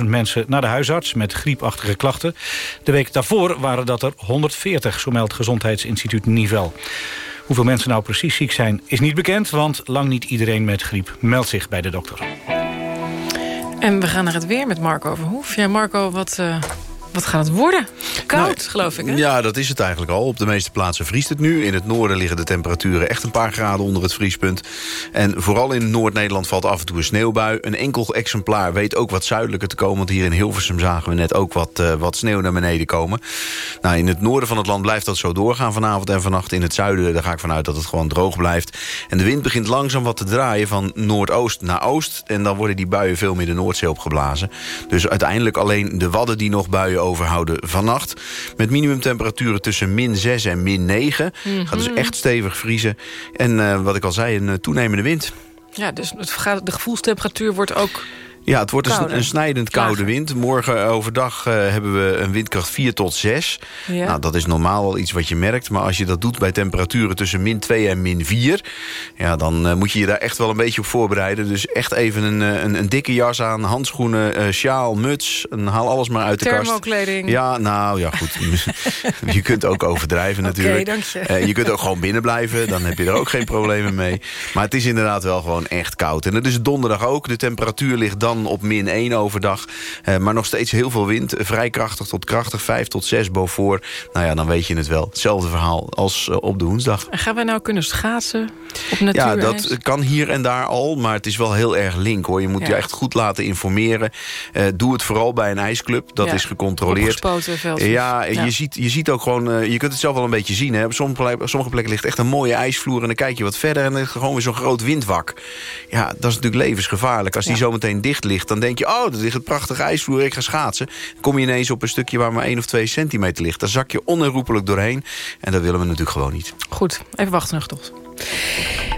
100.000 mensen naar de huisarts met griepachtige klachten. De week daarvoor waren dat er 140, zo meldt Gezondheidsinstituut Nivel. Hoeveel mensen nou precies ziek zijn is niet bekend... want lang niet iedereen met griep meldt zich bij de dokter. En we gaan naar het weer met Marco Verhoef. Ja, Marco, wat, eh, wat gaat het worden? Koud, Nou, geloof ik, hè? Ja, dat is het eigenlijk al. Op de meeste plaatsen vriest het nu. In het noorden liggen de temperaturen echt een paar graden onder het vriespunt. En vooral in Noord-Nederland valt af en toe een sneeuwbui. Een enkel exemplaar weet ook wat zuidelijker te komen. Want hier in Hilversum zagen we net ook wat, eh, wat sneeuw naar beneden komen. Nou, in het noorden van het land blijft dat zo doorgaan vanavond en vannacht. In het zuiden daar ga ik vanuit dat het gewoon droog blijft. En de wind begint langzaam wat te draaien van noordoost naar oost. En dan worden die buien veel meer de Noordzee opgeblazen. Dus uiteindelijk alleen de Wadden die nog buien overhouden vannacht. Met minimumtemperaturen tussen min 6 en min 9. Mhm. Gaat dus echt stevig vriezen. En eh, wat ik al zei, een eh, toenemende wind. Ja, dus het gaat, de gevoelstemperatuur wordt ook... Ja, het wordt een, Kouder. een snijdend koude wind. Morgen overdag eh, hebben we een windkracht 4 tot 6. Ja. Nou, dat is normaal al iets wat je merkt. Maar als je dat doet bij temperaturen tussen min 2 en min 4... Ja, dan eh, moet je je daar echt wel een beetje op voorbereiden. Dus echt even een, eh, een, een dikke jas aan, handschoenen, eh, sjaal, muts. En haal alles maar uit de kast. Thermokleding. Ja, nou ja, goed. je kunt ook overdrijven natuurlijk. dank je. Eh, je kunt ook gewoon binnen blijven. Dan heb je er ook geen problemen mee. Maar het is inderdaad wel gewoon echt koud. En dat is donderdag ook. De temperatuur ligt dan op min 1 overdag. Eh, maar nog steeds heel veel wind. Vrij krachtig tot krachtig. 5 tot 6 boven. Nou ja, dan weet je het wel. Hetzelfde verhaal als eh, op de woensdag. En gaan wij nou kunnen schaatsen op natuur? Ja, dat kan hier en daar al, maar het is wel heel erg link hoor. Je moet Ja. je echt goed laten informeren. Eh, doe het vooral bij een ijsclub, dat Ja. is gecontroleerd. Ja, Ja. Je, ziet, je ziet ook gewoon, je kunt het zelf wel een beetje zien. Hè. Op sommige, plekken ligt echt een mooie ijsvloer en dan kijk je wat verder en dan is gewoon weer zo'n groot windwak. Ja, dat is natuurlijk levensgevaarlijk. Als die zometeen dicht ligt, dan denk je, oh, dat ligt een prachtige ijsvloer, ik ga schaatsen. Dan kom je ineens op een stukje waar maar 1 of 2 centimeter ligt. Daar zak je onherroepelijk doorheen en dat willen we natuurlijk gewoon niet. Goed, even wachten nog toch.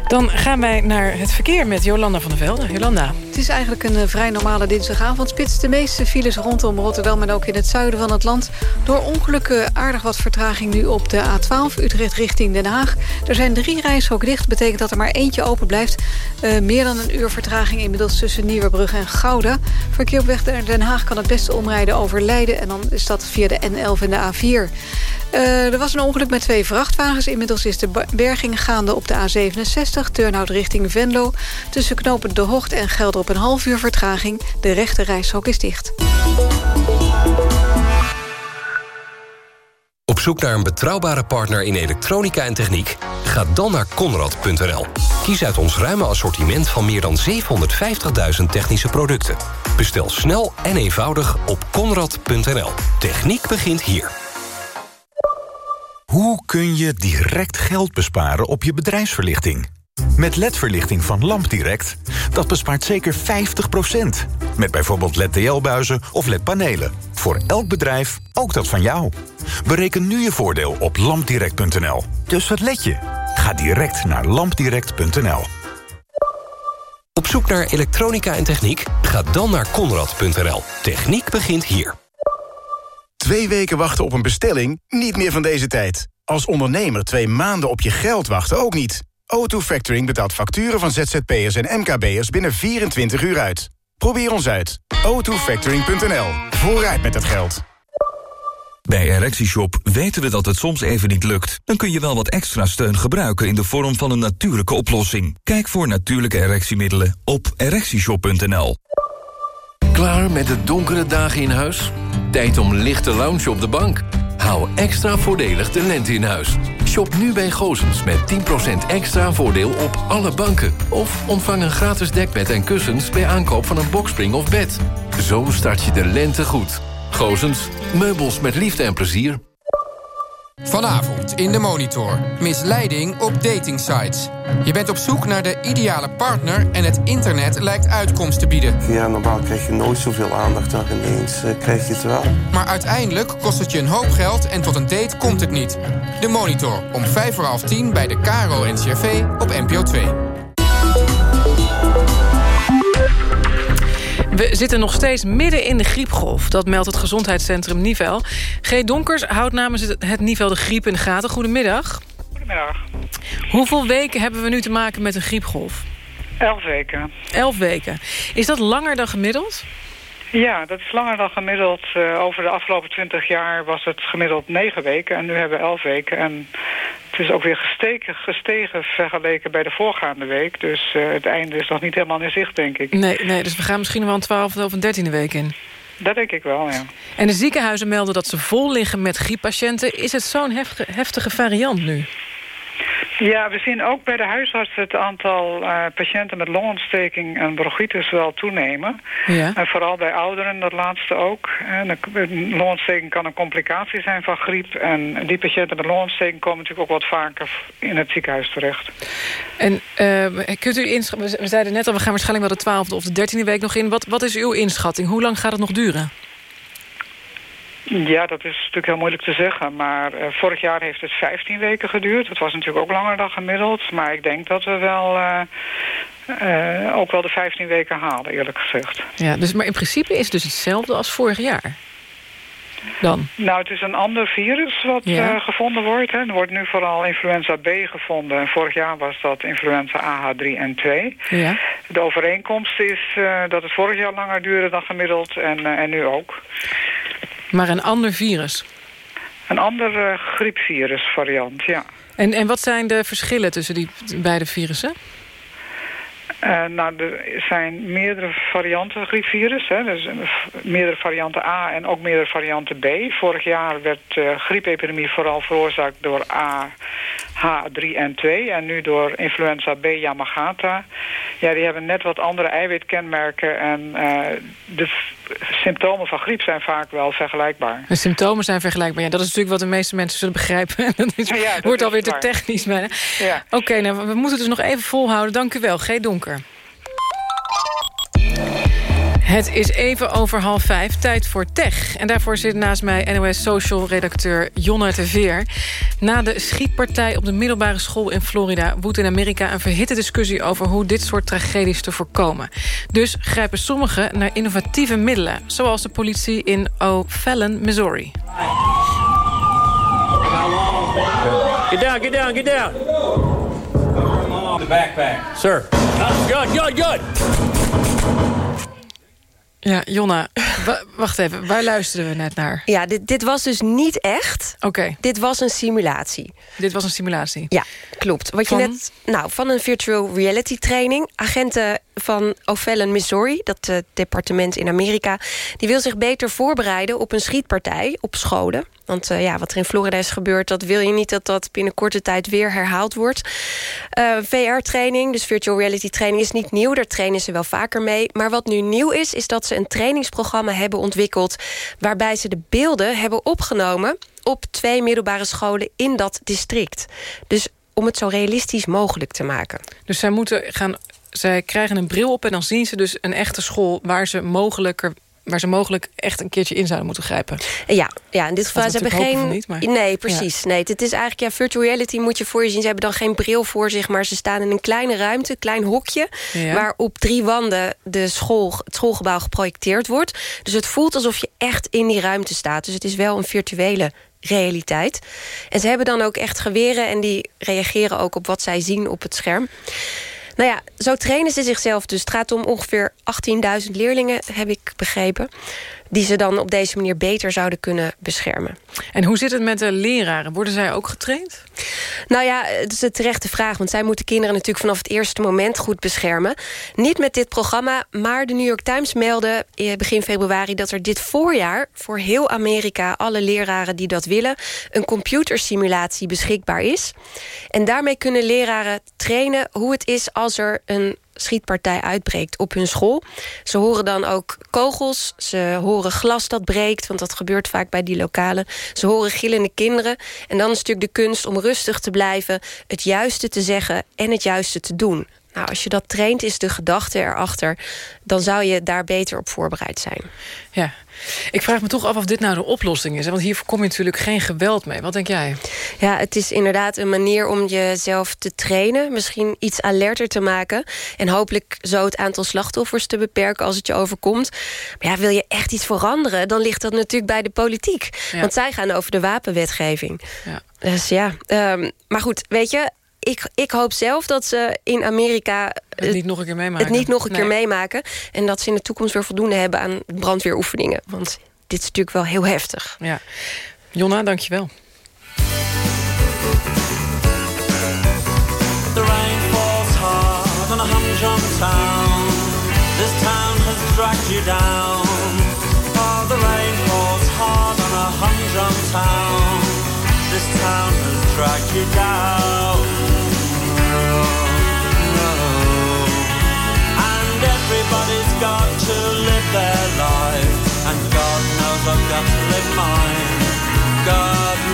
Dan gaan wij naar het verkeer met Jolanda van der Velde. Jolanda. Het is eigenlijk een eh, vrij normale dinsdagavondspits. De meeste files rondom Rotterdam en ook in het zuiden van het land. Door ongelukken aardig wat vertraging nu op de A12 Utrecht richting Den Haag. Er zijn drie rijstroken dicht. betekent dat er maar eentje open blijft. Eh, meer dan een uur vertraging inmiddels tussen Nieuwerbrug en Gouda. Verkeer op weg naar Den Haag kan het beste omrijden over Leiden. En dan is dat via de N11 en de A4. Eh, er was een ongeluk met twee vrachtwagens. Inmiddels is de berging gaande op de A67. Turnhout richting Venlo. Tussen knopen De Hocht en Gelder op een half uur vertraging. De rechte reishok is dicht. Op zoek naar een betrouwbare partner in elektronica en techniek? Ga dan naar Conrad.nl. Kies uit ons ruime assortiment van meer dan 750.000 technische producten. Bestel snel en eenvoudig op Conrad.nl. Techniek begint hier. Hoe kun je direct geld besparen op je bedrijfsverlichting? Met LED-verlichting van LampDirect, dat bespaart zeker 50%. Met bijvoorbeeld LED-TL-buizen of LED-panelen. Voor elk bedrijf, ook dat van jou. Bereken nu je voordeel op lampdirect.nl. Dus wat let je? Ga direct naar lampdirect.nl. Op zoek naar elektronica en techniek? Ga dan naar konrad.nl. Techniek begint hier. Twee weken wachten op een bestelling? Niet meer van deze tijd. Als ondernemer twee maanden op je geld wachten ook niet. O2 Factoring betaalt facturen van ZZP'ers en MKB'ers binnen 24 uur uit. Probeer ons uit. o2factoring.nl. Vooruit met het geld. Bij ErectieShop weten we dat het soms even niet lukt. Dan kun je wel wat extra steun gebruiken in de vorm van een natuurlijke oplossing. Kijk voor natuurlijke erectiemiddelen op ErectieShop.nl. Klaar met de donkere dagen in huis? Tijd om lichte lounge op de bank? Hou extra voordelig de lente in huis. Shop nu bij Gozens met 10% extra voordeel op alle banken. Of ontvang een gratis dekbed en kussens bij aankoop van een bokspring of bed. Zo start je de lente goed. Gozens, meubels met liefde en plezier. Vanavond in de Monitor. Misleiding op datingsites. Je bent op zoek naar de ideale partner en het internet lijkt uitkomst te bieden. Ja, normaal krijg je nooit zoveel aandacht, dan ineens uh, krijg je het wel. Maar uiteindelijk kost het je een hoop geld en tot een date komt het niet. De Monitor, om vijf voor half tien bij de Caro NCRV op NPO 2. We zitten nog steeds midden in de griepgolf. Dat meldt het gezondheidscentrum Nivel. G. Donkers houdt namens het Nivel de griep in de gaten. Goedemiddag. Goedemiddag. Hoeveel weken hebben we nu te maken met een griepgolf? Elf weken. Elf weken. Is dat langer dan gemiddeld? Ja, dat is langer dan gemiddeld. Uh, over de afgelopen twintig jaar was het gemiddeld negen weken. En nu hebben we elf weken. En het is ook weer gestegen, gestegen vergeleken bij de voorgaande week. Dus uh, het einde is nog niet helemaal in zicht, denk ik. Nee, nee dus we gaan misschien wel een twaalfde of een dertiende week in. Dat denk ik wel, ja. En de ziekenhuizen melden dat ze vol liggen met grieppatiënten. Is het zo'n heftige, heftige variant nu? Ja, we zien ook bij de huisartsen het aantal uh, patiënten met longontsteking en bronchitis wel toenemen. Ja. En vooral bij ouderen, dat laatste ook. En een longontsteking kan een complicatie zijn van griep. En die patiënten met longontsteking komen natuurlijk ook wat vaker in het ziekenhuis terecht. En uh, kunt u inschatten, we zeiden net al, we gaan waarschijnlijk wel de twaalfde of de dertiende week nog in. Wat, wat is uw inschatting? Hoe lang gaat het nog duren? Ja, dat is natuurlijk heel moeilijk te zeggen. Maar uh, vorig jaar heeft het 15 weken geduurd. Dat was natuurlijk ook langer dan gemiddeld. Maar ik denk dat we wel uh, uh, ook wel de 15 weken halen, eerlijk gezegd. Ja, dus, maar in principe is het dus hetzelfde als vorig jaar? Dan? Nou, het is een ander virus wat Ja. gevonden wordt. Hè. Er wordt nu vooral influenza B gevonden. En vorig jaar was dat influenza AH3N2. Ja. De overeenkomst is uh, dat het vorig jaar langer duurde dan gemiddeld. En, uh, en nu ook. Maar een ander virus? Een ander uh, griepvirusvariant, ja. En, en wat zijn de verschillen tussen die beide virussen? Uh, nou, er zijn meerdere varianten griepvirus. Hè. Dus meerdere varianten A en ook meerdere varianten B. Vorig jaar werd de uh, griepepidemie vooral veroorzaakt door A, H3N2... en nu door influenza B Yamagata. Ja, die hebben net wat andere eiwitkenmerken... en uh, de symptomen van griep zijn vaak wel vergelijkbaar. De symptomen zijn vergelijkbaar. Ja, dat is natuurlijk wat de meeste mensen zullen begrijpen. dat is, ja, dat wordt is alweer te technisch bijna. Ja. Oké, okay, nou, we moeten dus nog even volhouden. Dank u wel, G. Donker. Het is even over half vijf, tijd voor tech. En daarvoor zit naast mij NOS Social-redacteur Jonne de Veer. Na de schietpartij op de middelbare school in Florida... woedt in Amerika een verhitte discussie over hoe dit soort tragedies te voorkomen. Dus grijpen sommigen naar innovatieve middelen... zoals de politie in O'Fallon, Missouri. Get down, get down, get down. The backpack. Sir. Good, good, good. Ja, Jonna, wacht even. Waar luisterden we net naar? Ja, dit, dit was dus niet echt. Oké. Okay. Dit was een simulatie. Dit was een simulatie? Ja, klopt. Wat van? je net, nou, van een virtual reality training. Agenten van O'Fallon, Missouri, dat uh, departement in Amerika... die wil zich beter voorbereiden op een schietpartij op scholen. Want uh, ja, wat er in Florida is gebeurd... dat wil je niet dat dat binnen korte tijd weer herhaald wordt. Uh, VR-training, dus virtual reality training, is niet nieuw. Daar trainen ze wel vaker mee. Maar wat nu nieuw is, is dat ze een trainingsprogramma hebben ontwikkeld... waarbij ze de beelden hebben opgenomen op twee middelbare scholen in dat district. Dus om het zo realistisch mogelijk te maken. Dus zij moeten gaan zij krijgen een bril op en dan zien ze dus een echte school... waar ze mogelijker, waar ze mogelijk echt een keertje in zouden moeten grijpen. Ja, ja in dit geval ze hebben geen. niet, maar- Nee, precies. Nee, het is eigenlijk ja, virtual reality moet je voor je zien. Ze hebben dan geen bril voor zich, maar ze staan in een kleine ruimte, een klein hokje, Ja. waar op drie wanden de school, het schoolgebouw geprojecteerd wordt. Dus het voelt alsof je echt in die ruimte staat. Dus het is wel een virtuele realiteit. En ze hebben dan ook echt geweren en die reageren ook op wat zij zien op het scherm. Nou ja, zo trainen ze zichzelf dus. Het gaat om ongeveer 18.000 leerlingen, heb ik begrepen... die ze dan op deze manier beter zouden kunnen beschermen. En hoe zit het met de leraren? Worden zij ook getraind? Nou ja, het is een terechte vraag. Want zij moeten kinderen natuurlijk vanaf het eerste moment goed beschermen. Niet met dit programma, maar de New York Times meldde eh, begin februari... dat er dit voorjaar voor heel Amerika, alle leraren die dat willen... een computersimulatie beschikbaar is. En daarmee kunnen leraren trainen hoe het is als er een schietpartij uitbreekt op hun school. Ze horen dan ook kogels, ze horen glas dat breekt... want dat gebeurt vaak bij die lokalen. Ze horen gillende kinderen. En dan is natuurlijk de kunst om rustig te blijven... het juiste te zeggen en het juiste te doen. Nou, als je dat traint, is de gedachte erachter... dan zou je daar beter op voorbereid zijn. Ja. Ik vraag me toch af of dit nou de oplossing is. hè? Want hier voorkom je natuurlijk geen geweld mee. Wat denk jij? Ja, het is inderdaad een manier om jezelf te trainen. Misschien iets alerter te maken. En hopelijk zo het aantal slachtoffers te beperken als het je overkomt. Maar ja, wil je echt iets veranderen... dan ligt dat natuurlijk bij de politiek. Ja. Want zij gaan over de wapenwetgeving. Ja. Dus ja, ehm, maar goed, weet je... Ik, ik hoop zelf dat ze in Amerika Het niet nog een keer meemaken. het niet nog een keer meemaken. En dat ze in de toekomst weer voldoende hebben aan brandweeroefeningen. Want dit is natuurlijk wel heel heftig. Ja. Jonna, dankjewel. The rain falls hard on a humdrum town. This town has dragged you down. Oh, the rain falls hard on a humdrum town. This town has dragged you down. Their life. And God knows I've got to live mine. God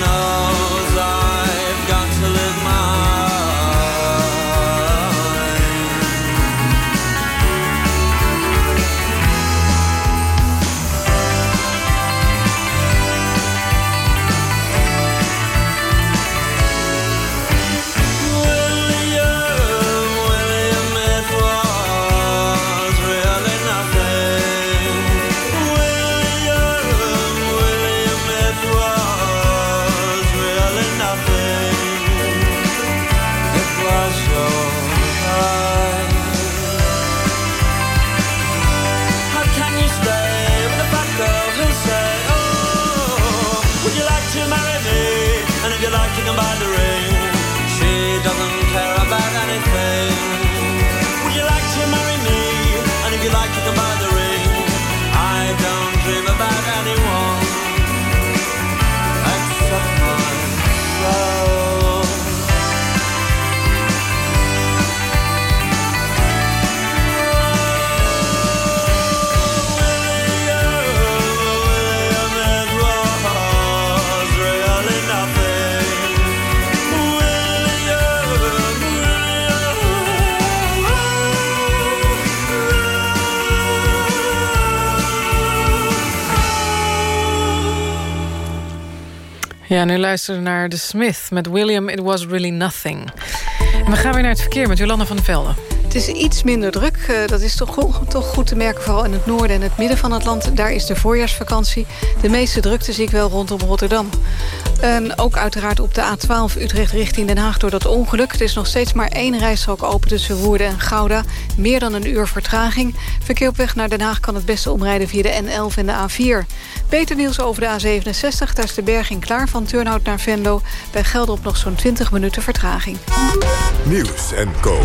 Ja, nu luisteren naar The Smith met William It Was Really Nothing. En we gaan weer naar het verkeer met Jolanda van der Velde. Het is iets minder druk. eh, dat is toch, toch goed te merken, vooral in het noorden en het midden van het land. Daar is de voorjaarsvakantie. De meeste drukte zie ik wel rondom Rotterdam. En ook uiteraard op de A12 Utrecht richting Den Haag door dat ongeluk. Er is nog steeds maar één rijstrook open tussen Woerden en Gouda. Meer dan een uur vertraging. Verkeer op weg naar Den Haag kan het beste omrijden via de N11 en de A4. Beter nieuws over de A67. Daar is de berging klaar van Turnhout naar Venlo. Bij Gelderop nog zo'n 20 minuten vertraging. Nieuws en Co.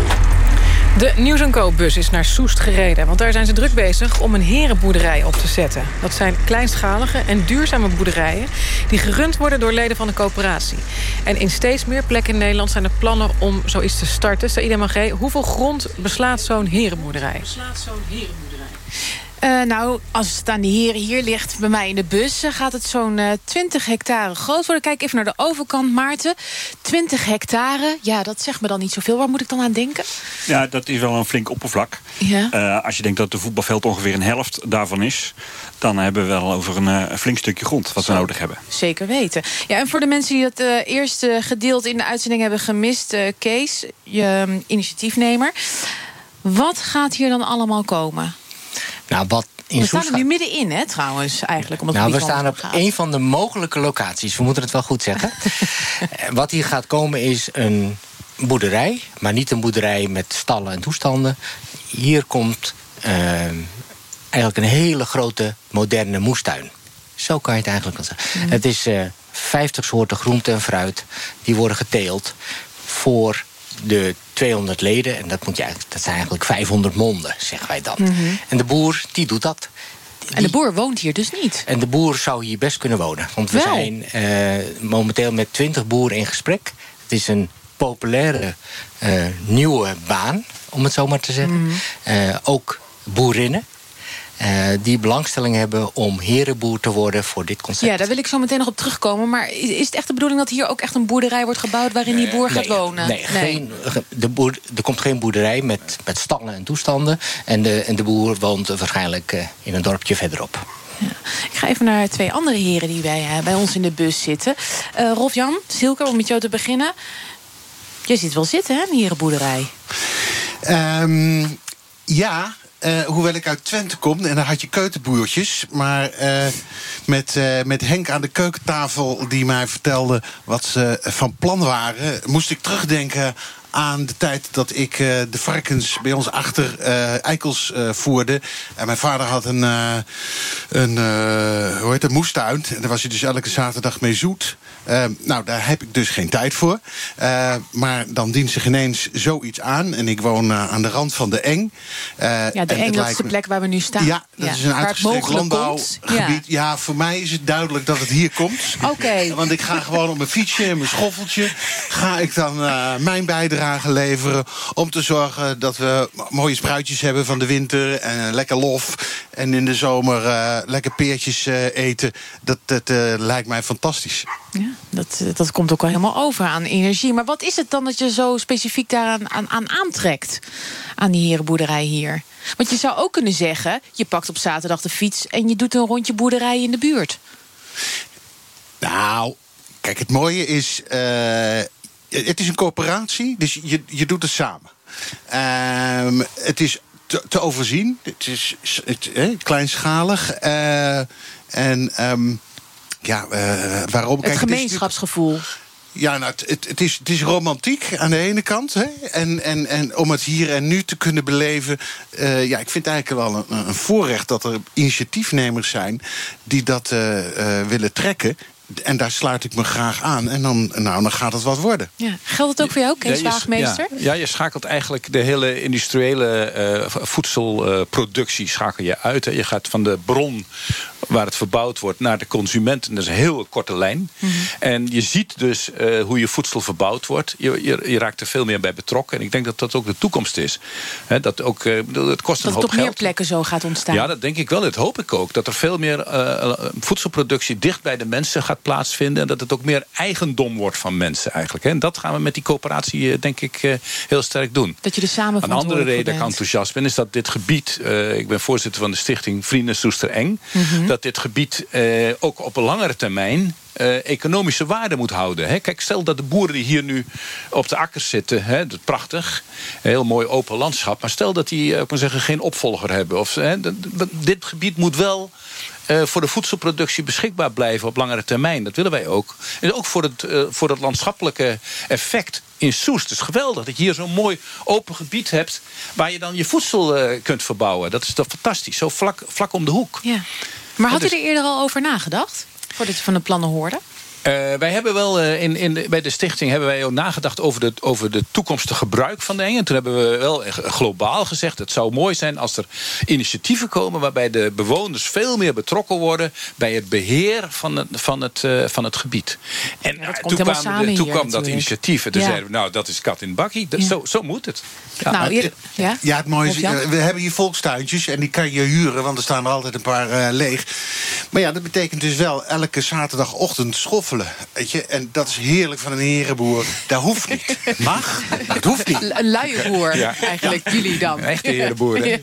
De Nieuws Co-bus is naar Soest gereden. Want daar zijn ze druk bezig om een herenboerderij op te zetten. Dat zijn kleinschalige en duurzame boerderijen... die gerund worden door leden van de coöperatie. En in steeds meer plekken in Nederland zijn er plannen om zoiets te starten. Saïda Magé, hoeveel grond beslaat zo'n herenboerderij? Uh, nou, als het aan de heren hier ligt, bij mij in de bus... gaat het zo'n uh, 20 hectare groot worden. Kijk even naar de overkant, Maarten. 20 hectare, ja, dat zegt me dan niet zoveel. Waar moet ik dan aan denken? Ja, dat is wel een flink oppervlak. Ja. Uh, als je denkt dat de voetbalveld ongeveer een helft daarvan is... dan hebben we wel over een flink stukje grond wat Zo. we nodig hebben. Zeker weten. Ja, en voor de mensen die het eerste gedeelte in de uitzending hebben gemist... Kees, je um, initiatiefnemer... Wat gaat hier dan allemaal komen? Nou, wat in we staan er nu middenin, hè, trouwens, eigenlijk. Om het nou, we staan op gaat. een van de mogelijke locaties. We moeten het wel goed zeggen. wat hier gaat komen is een boerderij. Maar niet een boerderij met stallen en toestanden. Hier komt uh, eigenlijk een hele grote, moderne moestuin. Zo kan je het eigenlijk wel zeggen. Mm. Het is uh, 50 soorten groente en fruit. Die worden geteeld voor de 200 leden. En dat, moet je, dat zijn eigenlijk 500 monden, zeggen wij dan. Mm -hmm. En de boer, die doet dat. Die, en de boer woont hier dus niet? En de boer zou hier best kunnen wonen. Want we Wel. zijn uh, momenteel met 20 boeren in gesprek. Het is een populaire uh, nieuwe baan, om het zo maar te zeggen. Mm -hmm. uh, ook boerinnen. Uh, die belangstelling hebben om herenboer te worden voor dit concept. Ja, daar wil ik zo meteen nog op terugkomen. Maar is, is het echt de bedoeling dat hier ook echt een boerderij wordt gebouwd... waarin die boer nee, gaat wonen? Nee, nee. Geen, de boer, er komt geen boerderij met, met stallen en toestanden. En de, en de boer woont waarschijnlijk uh, in een dorpje verderop. Ja. Ik ga even naar twee andere heren die bij, uh, bij ons in de bus zitten. Uh, Rolf-Jan, Silke, om met jou te beginnen. Je zit wel zitten, hè, een herenboerderij? Um, ja, Uh, hoewel ik uit Twente kom en daar had je keutenboertjes. Maar uh, met, uh, met Henk aan de keukentafel die mij vertelde wat ze van plan waren... moest ik terugdenken aan de tijd dat ik de varkens bij ons achter eikels voerde. En mijn vader had een, een hoe heet het, moestuin. En daar was hij dus elke zaterdag mee zoet. Nou, daar heb ik dus geen tijd voor. maar dan dient zich ineens zoiets aan. En ik woon aan de rand van de Eng. ja, de Eng, dat is de plek waar we nu staan. Ja, dat ja. is een uitgestrekt landbouwgebied. Ja. ja. voor mij is het duidelijk dat het hier komt. Oké. Okay. Want ik ga gewoon op mijn fietsje en mijn schoffeltje... ga ik dan mijn bijdrage leveren... om te zorgen dat we mooie spruitjes hebben van de winter... en lekker lof. En in de zomer lekker peertjes eten. Dat, dat lijkt mij fantastisch. Ja, dat, dat komt ook al helemaal over aan energie. Maar wat is het dan dat je zo specifiek daaraan aan, aan aantrekt? Aan die herenboerderij hier? Want je zou ook kunnen zeggen... je pakt op zaterdag de fiets... en je doet een rondje boerderij in de buurt. Nou, kijk, het mooie is het is een coöperatie, dus je, je doet het samen. Um, het is te, overzien. Het is het, eh, kleinschalig. Uh, en um, ja, uh, waarom? Het Kijk, gemeenschapsgevoel. Het is, ja, nou, het, het, is, het is romantiek aan de ene kant. Hè? En, en, en om het hier en nu te kunnen beleven... Uh, ja, ik vind het eigenlijk wel een, een voorrecht dat er initiatiefnemers zijn... die dat uh, uh, willen trekken en daar sluit ik me graag aan. En dan, nou, dan gaat het wat worden. Ja. Geldt het ook voor jou, Kees ja, Waagmeester? Ja, ja, je schakelt eigenlijk de hele industriële uh, voedselproductie schakel je uit. Hè. Je gaat van de bron waar het verbouwd wordt naar de consument. En dat is een heel korte lijn. Mm -hmm. En je ziet dus uh, hoe je voedsel verbouwd wordt. Je, je, je, raakt er veel meer bij betrokken. En ik denk dat dat ook de toekomst is. He, dat ook, uh, het kost dat een hoop het op meer plekken zo gaat ontstaan. Ja, dat denk ik wel. Dat hoop ik ook. Dat er veel meer uh, voedselproductie dicht bij de mensen gaat plaatsvinden. En dat het ook meer eigendom wordt van mensen eigenlijk. En dat gaan we met die coöperatie denk ik heel sterk doen. Dat je er samen Een andere reden dat ik enthousiast ben... is dat dit gebied... ik ben voorzitter van de stichting Vrienden Soester Eng... Mm -hmm. Dat dit gebied uh, ook op een langere termijn uh, economische waarde moet houden. Hè? Kijk, stel dat de boeren die hier nu op de akkers zitten, hè, dat is prachtig, heel mooi open landschap, maar stel dat die, maar zeggen, geen opvolger hebben. Of, hè, dit gebied moet wel voor de voedselproductie beschikbaar blijven op langere termijn. Dat willen wij ook. En ook voor het, voor het landschappelijke effect in Soest. Het is geweldig dat je hier zo'n mooi open gebied hebt... waar je dan je voedsel kunt verbouwen. Dat is toch fantastisch, zo vlak, vlak om de hoek. Ja. Maar had dus... u er eerder al over nagedacht? Voordat u van de plannen hoorde? Eh, wij hebben wel eh, in, in de- bij de stichting hebben wij ook nagedacht over de, over de toekomstige gebruik van de eng. En toen hebben we wel echt globaal gezegd: het zou mooi zijn als er initiatieven komen waarbij de bewoners veel meer betrokken worden bij het beheer van het, van het, eh, van het gebied. En toen, helemaal kwam, de- toen kwam dat initiatief. En toen Ja. zeiden we: Nou, dat is kat in bakkie. Dat, Ja. zo, zo moet het. Nou, hier- ja? Ja, het mooie is, we hebben hier volkstuintjes en die kan je huren, want er staan er altijd een paar eh, leeg. Maar ja, dat betekent dus wel elke zaterdagochtend Weet je? En dat is heerlijk van een herenboer. Dat hoeft niet. Mag, maar het hoeft niet. Een luie boer, Ja. eigenlijk, jullie dan. Een echte herenboer? Ja.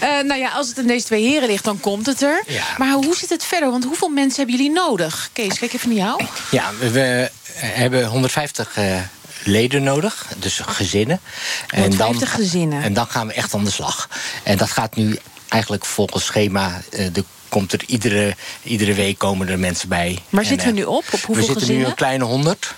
Eh, nou ja, als het in deze twee heren ligt, dan komt het er. Maar hoe zit het verder? Want hoeveel mensen hebben jullie nodig? Kees, kijk even naar jou. Ja, we, we hebben 150 eh, leden nodig, dus gezinnen. 150 gezinnen. En dan gaan we echt aan de slag. En dat gaat nu eigenlijk volgens schema. eh, de, komt er iedere, iedere week komen er mensen bij. Waar En, zitten we eh, nu op? Op hoeveel we zitten nu een kleine 100.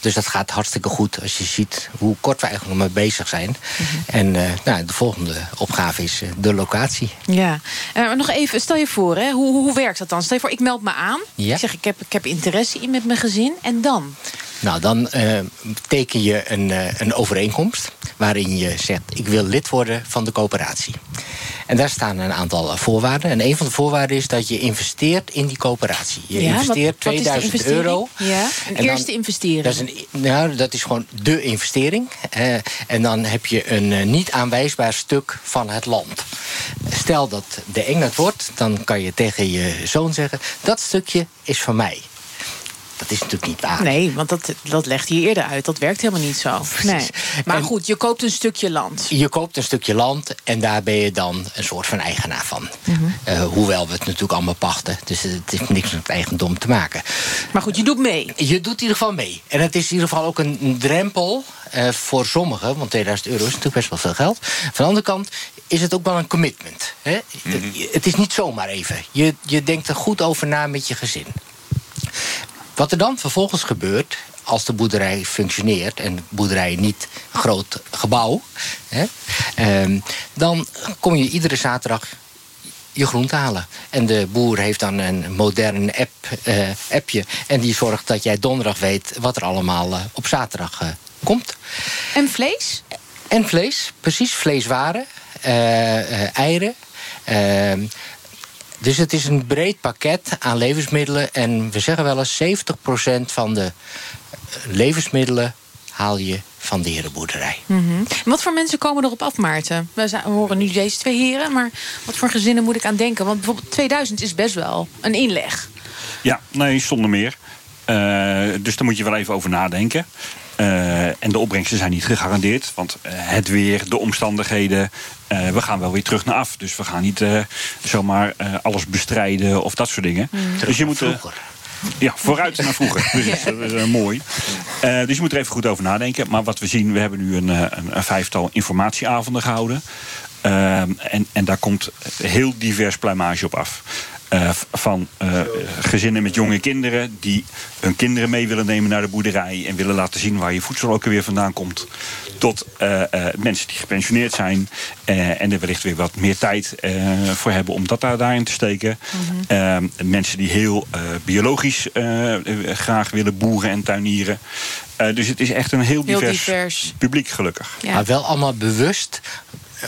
Dus dat gaat hartstikke goed als je ziet hoe kort we eigenlijk nog mee bezig zijn. Mhm. En eh, nou, de volgende opgave is eh, de locatie. Ja, Eh, maar nog even, stel je voor, hè, hoe, hoe werkt dat dan? Stel je voor, ik meld me aan. Ja. Ik zeg, ik heb, ik heb interesse in met mijn gezin. En dan? Nou, dan eh, teken je een, eh, een overeenkomst waarin je zegt: ik wil lid worden van de coöperatie. En daar staan een aantal voorwaarden. En een van de voorwaarden is dat je investeert in die coöperatie. Je Ja, investeert wat is de 2000 investering? euro. Ja, een En dan- eerste investering. Dat is, een, nou, dat is gewoon de investering. En dan heb je een eh, niet aanwijsbaar stuk van het land. Stel dat de eng het wordt, dan kan je tegen je zoon zeggen: dat stukje is van mij. Dat is natuurlijk niet waar. Nee, want dat, dat legt je eerder uit. Dat werkt helemaal niet zo. Nee. Maar goed, je koopt een stukje land. Je koopt een stukje land en daar ben je dan een soort van eigenaar van. Mhm. Eh, hoewel we het natuurlijk allemaal pachten. Dus het heeft niks met eigendom te maken. Maar goed, je doet mee. Je doet in ieder geval mee. En het is in ieder geval ook een drempel eh, voor sommigen. Want 2000 euro is natuurlijk best wel veel geld. Van de andere kant is het ook wel een commitment. Hè? Het is niet zomaar even. Je, je denkt er goed over na met je gezin. Wat er dan vervolgens gebeurt, als de boerderij functioneert... en de boerderij niet groot gebouw... Hè, ehm, dan kom je iedere zaterdag je groente halen. En de boer heeft dan een modern app, eh, appje... en die zorgt dat jij donderdag weet wat er allemaal eh, op zaterdag eh, komt. En vlees? En vlees, precies. Vleeswaren, eh, eh, eieren... dus het is een breed pakket aan levensmiddelen. En we zeggen wel eens 70% van de eh, levensmiddelen haal je van de herenboerderij. Mhm. Wat voor mensen komen erop af, Maarten? We horen nu deze twee heren, maar wat voor gezinnen moet ik aan denken? Want bijvoorbeeld 2000 is best wel een inleg. Ja, nee, zonder meer. Eh, dus daar moet je wel even over nadenken. Eh, en de opbrengsten zijn niet gegarandeerd. Want eh, het weer, de omstandigheden. eh, we gaan wel weer terug naar af. Dus we gaan niet eh, zomaar eh, alles bestrijden of dat soort dingen. dus je moet. eh, ja, vooruit naar vroeger. Precies, dat is mooi. Eh, dus je moet er even goed over nadenken. Maar wat we zien, we hebben nu een, eh, een, een vijftal informatieavonden gehouden. Ehm, en, en daar komt heel divers pluimage op af. Eh, van eh, gezinnen met jonge kinderen die hun kinderen mee willen nemen naar de boerderij en willen laten zien waar je voedsel ook weer vandaan komt. Tot eh, eh, mensen die gepensioneerd zijn eh, en er wellicht weer wat meer tijd eh, voor hebben om dat daar, daarin te steken. Ehm, mensen die heel eh, biologisch graag willen boeren en tuinieren. Eh, dus het is echt een heel Heel divers, divers. publiek, gelukkig. Maar wel allemaal bewust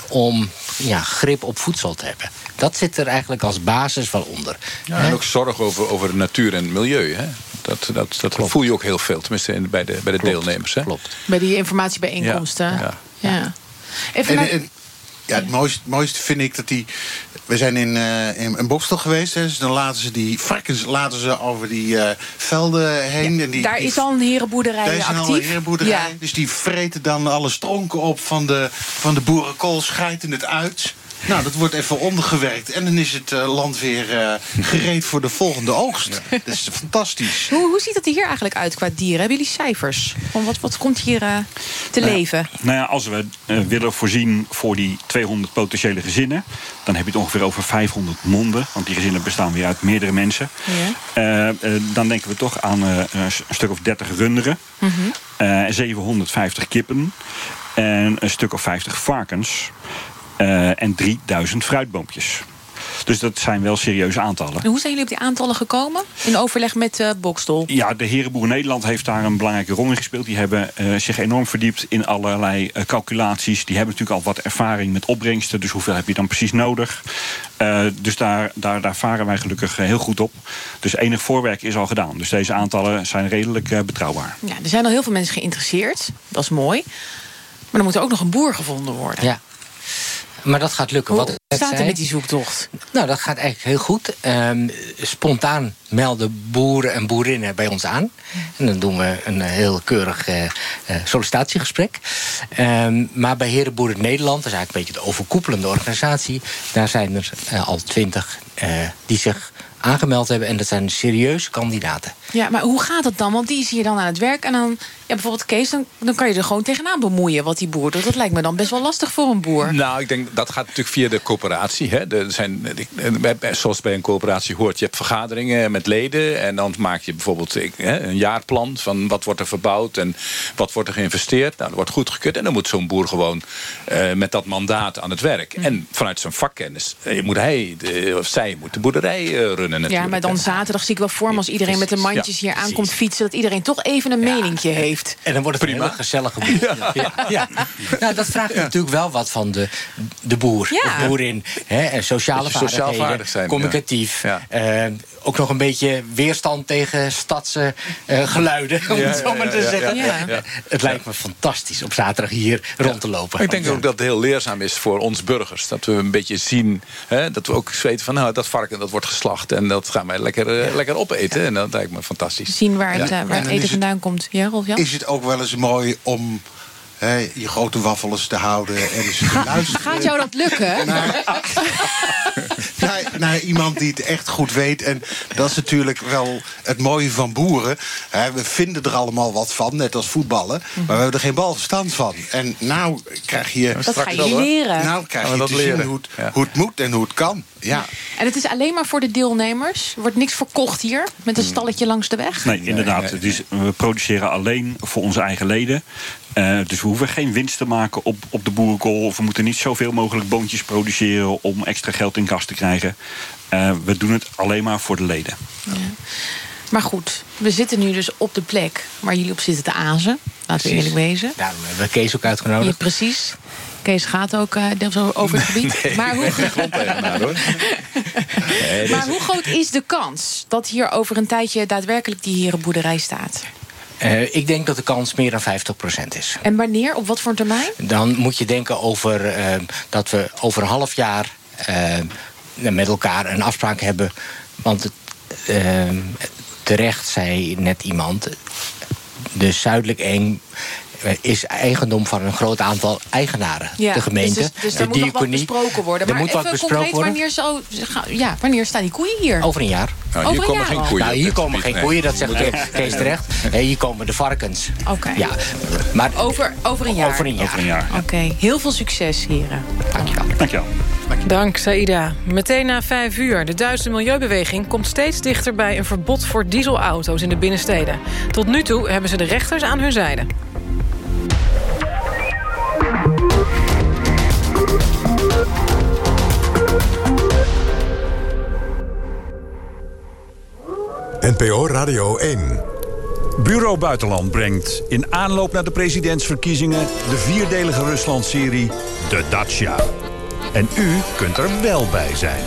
om ja, grip op voedsel te hebben. Dat zit er eigenlijk als basis wel onder. Ja, en ook zorg over, over de natuur en milieu. Hè? Dat, dat, dat voel je ook heel veel, tenminste in- bij de, bij de deelnemers. Hè? Klopt. Bij die informatiebijeenkomsten. Ja, Ja. Even En, naar- en- ja, het mooiste, het mooiste vind ik dat die. We zijn in, eh in, in Bokstel geweest. Hè, dus dan laten ze die varkens laten ze over die eh, velden heen. en die, daar die is al een herenboerderij Daar is actief. al een herenboerderij. Ja. Dus die vreten dan alle stronken op van de, van de boerenkool, schijten het uit. Nou, dat wordt even ondergewerkt. En dan is het eh, land weer eh, gereed voor de volgende oogst. Dat is fantastisch. Hoe, hoe ziet het er hier eigenlijk uit qua dieren? Hebben jullie cijfers? Van wat, wat komt hier eh, te Nou ja, leven? Nou ja, als we willen voorzien voor die 200 potentiële gezinnen, dan heb je het ongeveer over 500 monden. Want die gezinnen bestaan weer uit meerdere mensen. Eh, eh, dan denken we toch aan eh, een stuk of 30 runderen, eh 750 kippen en een stuk of 50 varkens eh, en 3000 fruitboompjes. Dus dat zijn wel serieuze aantallen. En hoe zijn jullie op die aantallen gekomen? In overleg met uh, Bokstol? Ja, de Herenboer Nederland heeft daar een belangrijke rol in gespeeld. Die hebben uh, zich enorm verdiept in allerlei uh, calculaties. Die hebben natuurlijk al wat ervaring met opbrengsten. Dus hoeveel heb je dan precies nodig? dus daar, daar, daar varen wij gelukkig heel goed op. Dus enig voorwerk is al gedaan. Dus deze aantallen zijn redelijk betrouwbaar. Ja, er zijn al heel veel mensen geïnteresseerd. Dat is mooi. Maar er moet ook nog een boer gevonden worden. Ja. Maar dat gaat lukken. Hoe Wat staat er met die zoektocht? Nou, dat gaat eigenlijk heel goed. Um, spontaan melden boeren en boerinnen bij ons aan. En dan doen we een heel keurig uh, sollicitatiegesprek. Um, maar bij Herenboeren Nederland, dat is eigenlijk een beetje de overkoepelende organisatie... daar zijn er uh, al twintig uh, die zich aangemeld hebben. En dat zijn serieuze kandidaten. Ja, maar hoe gaat het dan? Want die is hier dan aan het werk. En dan, ja, bijvoorbeeld Kees, dan, dan kan je er gewoon tegenaan bemoeien wat die boer doet. Dat lijkt me dan best wel lastig voor een boer. Nou, ik denk dat gaat natuurlijk via de coöperatie. Hè. Er zijn, zoals bij een coöperatie hoort, je hebt vergaderingen met leden. En dan maak je bijvoorbeeld een jaarplan van wat wordt er verbouwd en wat wordt er geïnvesteerd. Nou, dat wordt goedgekeurd. En dan moet zo'n boer gewoon uh, met dat mandaat aan het werk. Mm. En vanuit zijn vakkennis moet hij de, of zij moet de boerderij uh, Natuurlijk. Ja, maar dan zaterdag zie ik wel voor me als iedereen met een mandjes ja, hier aankomt fietsen... dat iedereen toch even een ja, meningje heeft. En dan wordt het Prima. een hele gezellige boer. Ja. Ja. Nou, dat vraagt natuurlijk wel wat van de, de boer of boerin. Hè, sociale vaardigheden, sociaal zijn, communicatief. Uh, ook nog een beetje weerstand tegen stadse uh, geluiden, om het zo maar te zeggen. Het lijkt me fantastisch op zaterdag hier rond te lopen. Ik denk ook dat het heel leerzaam is voor ons burgers. Dat we een beetje zien, hè, dat we ook weten van... nou, dat varken dat wordt geslacht en dat gaan wij lekker, uh, lekker opeten. En dat lijkt me fantastisch. Zien waar het, uh, waar het eten vandaan komt. Ja, Rolf Jan? Is het ook wel eens mooi om He, je grote waffels te houden en eens te Ga, luisteren. Gaat jou dat lukken? Naar, naar, naar, iemand die het echt goed weet. En dat is natuurlijk wel het mooie van boeren. He, we vinden er allemaal wat van, net als voetballen. Maar we hebben er geen bal verstand van. En nou krijg je... Dat ga je leren. Nou krijg je te leren. zien hoe het, ja. hoe het moet en hoe het kan. Ja. En het is alleen maar voor de deelnemers? Er wordt niks verkocht hier met een stalletje langs de weg? Nee, inderdaad. Het is, we produceren alleen voor onze eigen leden. Uh, dus we hoeven geen winst te maken op, op de boerenkool. Of we moeten niet zoveel mogelijk boontjes produceren om extra geld in kas te krijgen. Uh, we doen het alleen maar voor de leden. Ja. Maar goed, we zitten nu dus op de plek waar jullie op zitten te azen. Laten we eerlijk wezen. Ja, we hebben Kees ook uitgenodigd. Ja, precies. Kees gaat ook uh, over het gebied. Nee, maar hoe... hoor. nee, maar hoe groot is de kans dat hier over een tijdje daadwerkelijk die herenboerderij staat? Uh, ik denk dat de kans meer dan 50% is. En wanneer? Op wat voor een termijn? Dan moet je denken over uh, dat we over een half jaar uh, met elkaar een afspraak hebben. Want het, terecht zei net iemand. De Zuidelijk Eng is eigendom van een groot aantal eigenaren. Ja, de gemeente. Dus, dus, dus er moet nog wat besproken worden. Er maar moet wat besproken concreet, worden. Wanneer, zo, ja, wanneer staan die koeien hier? Over een jaar. Nou, hier Over komen een geen jaar koeien. Nou, hier komen geen koeien, dat zegt Ke- Kees terecht. Nee, hier komen de varkens. Oké. Ja, maar Over, over een jaar? over een jaar. Over een jaar. Oké, heel veel succes, heren. Dankjewel. Dankjewel. Dank, Saida. Meteen na vijf uur. De Duitse milieubeweging komt steeds dichter bij een verbod voor dieselauto's in de binnensteden. Tot nu toe hebben ze de rechters aan hun zijde. NPO Radio 1. Bureau Buitenland brengt in aanloop naar de presidentsverkiezingen... de vierdelige Rusland-serie De Dacia. En u kunt er wel bij zijn.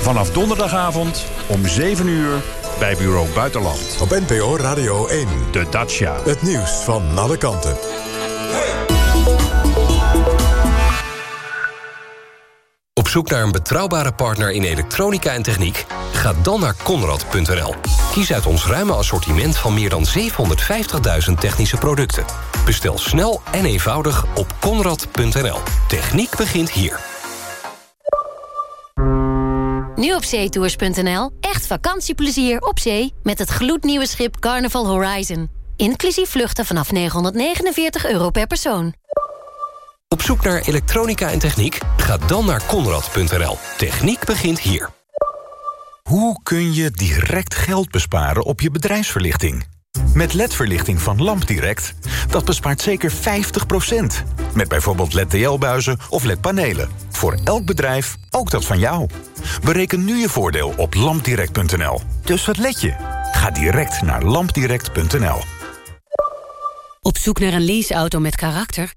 Vanaf donderdagavond om 7 uur bij Bureau Buitenland. Op NPO Radio 1. De Dacia. Het nieuws van alle kanten. Op zoek naar een betrouwbare partner in elektronica en techniek? Ga dan naar Conrad.nl. Kies uit ons ruime assortiment van meer dan 750.000 technische producten. Bestel snel en eenvoudig op Conrad.nl. Techniek begint hier. Nu op zeetours.nl. Echt vakantieplezier op zee met het gloednieuwe schip Carnival Horizon. Inclusief vluchten vanaf 949 euro per persoon. Op zoek naar elektronica en techniek? Ga dan naar Conrad.nl. Techniek begint hier. Hoe kun je direct geld besparen op je bedrijfsverlichting? Met LED-verlichting van LampDirect, dat bespaart zeker 50%. Met bijvoorbeeld LED-TL-buizen of LED-panelen. Voor elk bedrijf, ook dat van jou. Bereken nu je voordeel op lampdirect.nl. Dus wat let je? Ga direct naar lampdirect.nl. Op zoek naar een leaseauto met karakter?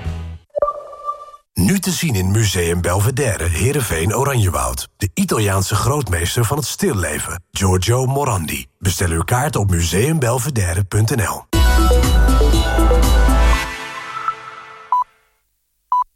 Nu te zien in Museum Belvedere, Heerenveen, Oranjewoud. De Italiaanse grootmeester van het stilleven, Giorgio Morandi. Bestel uw kaart op museumbelvedere.nl.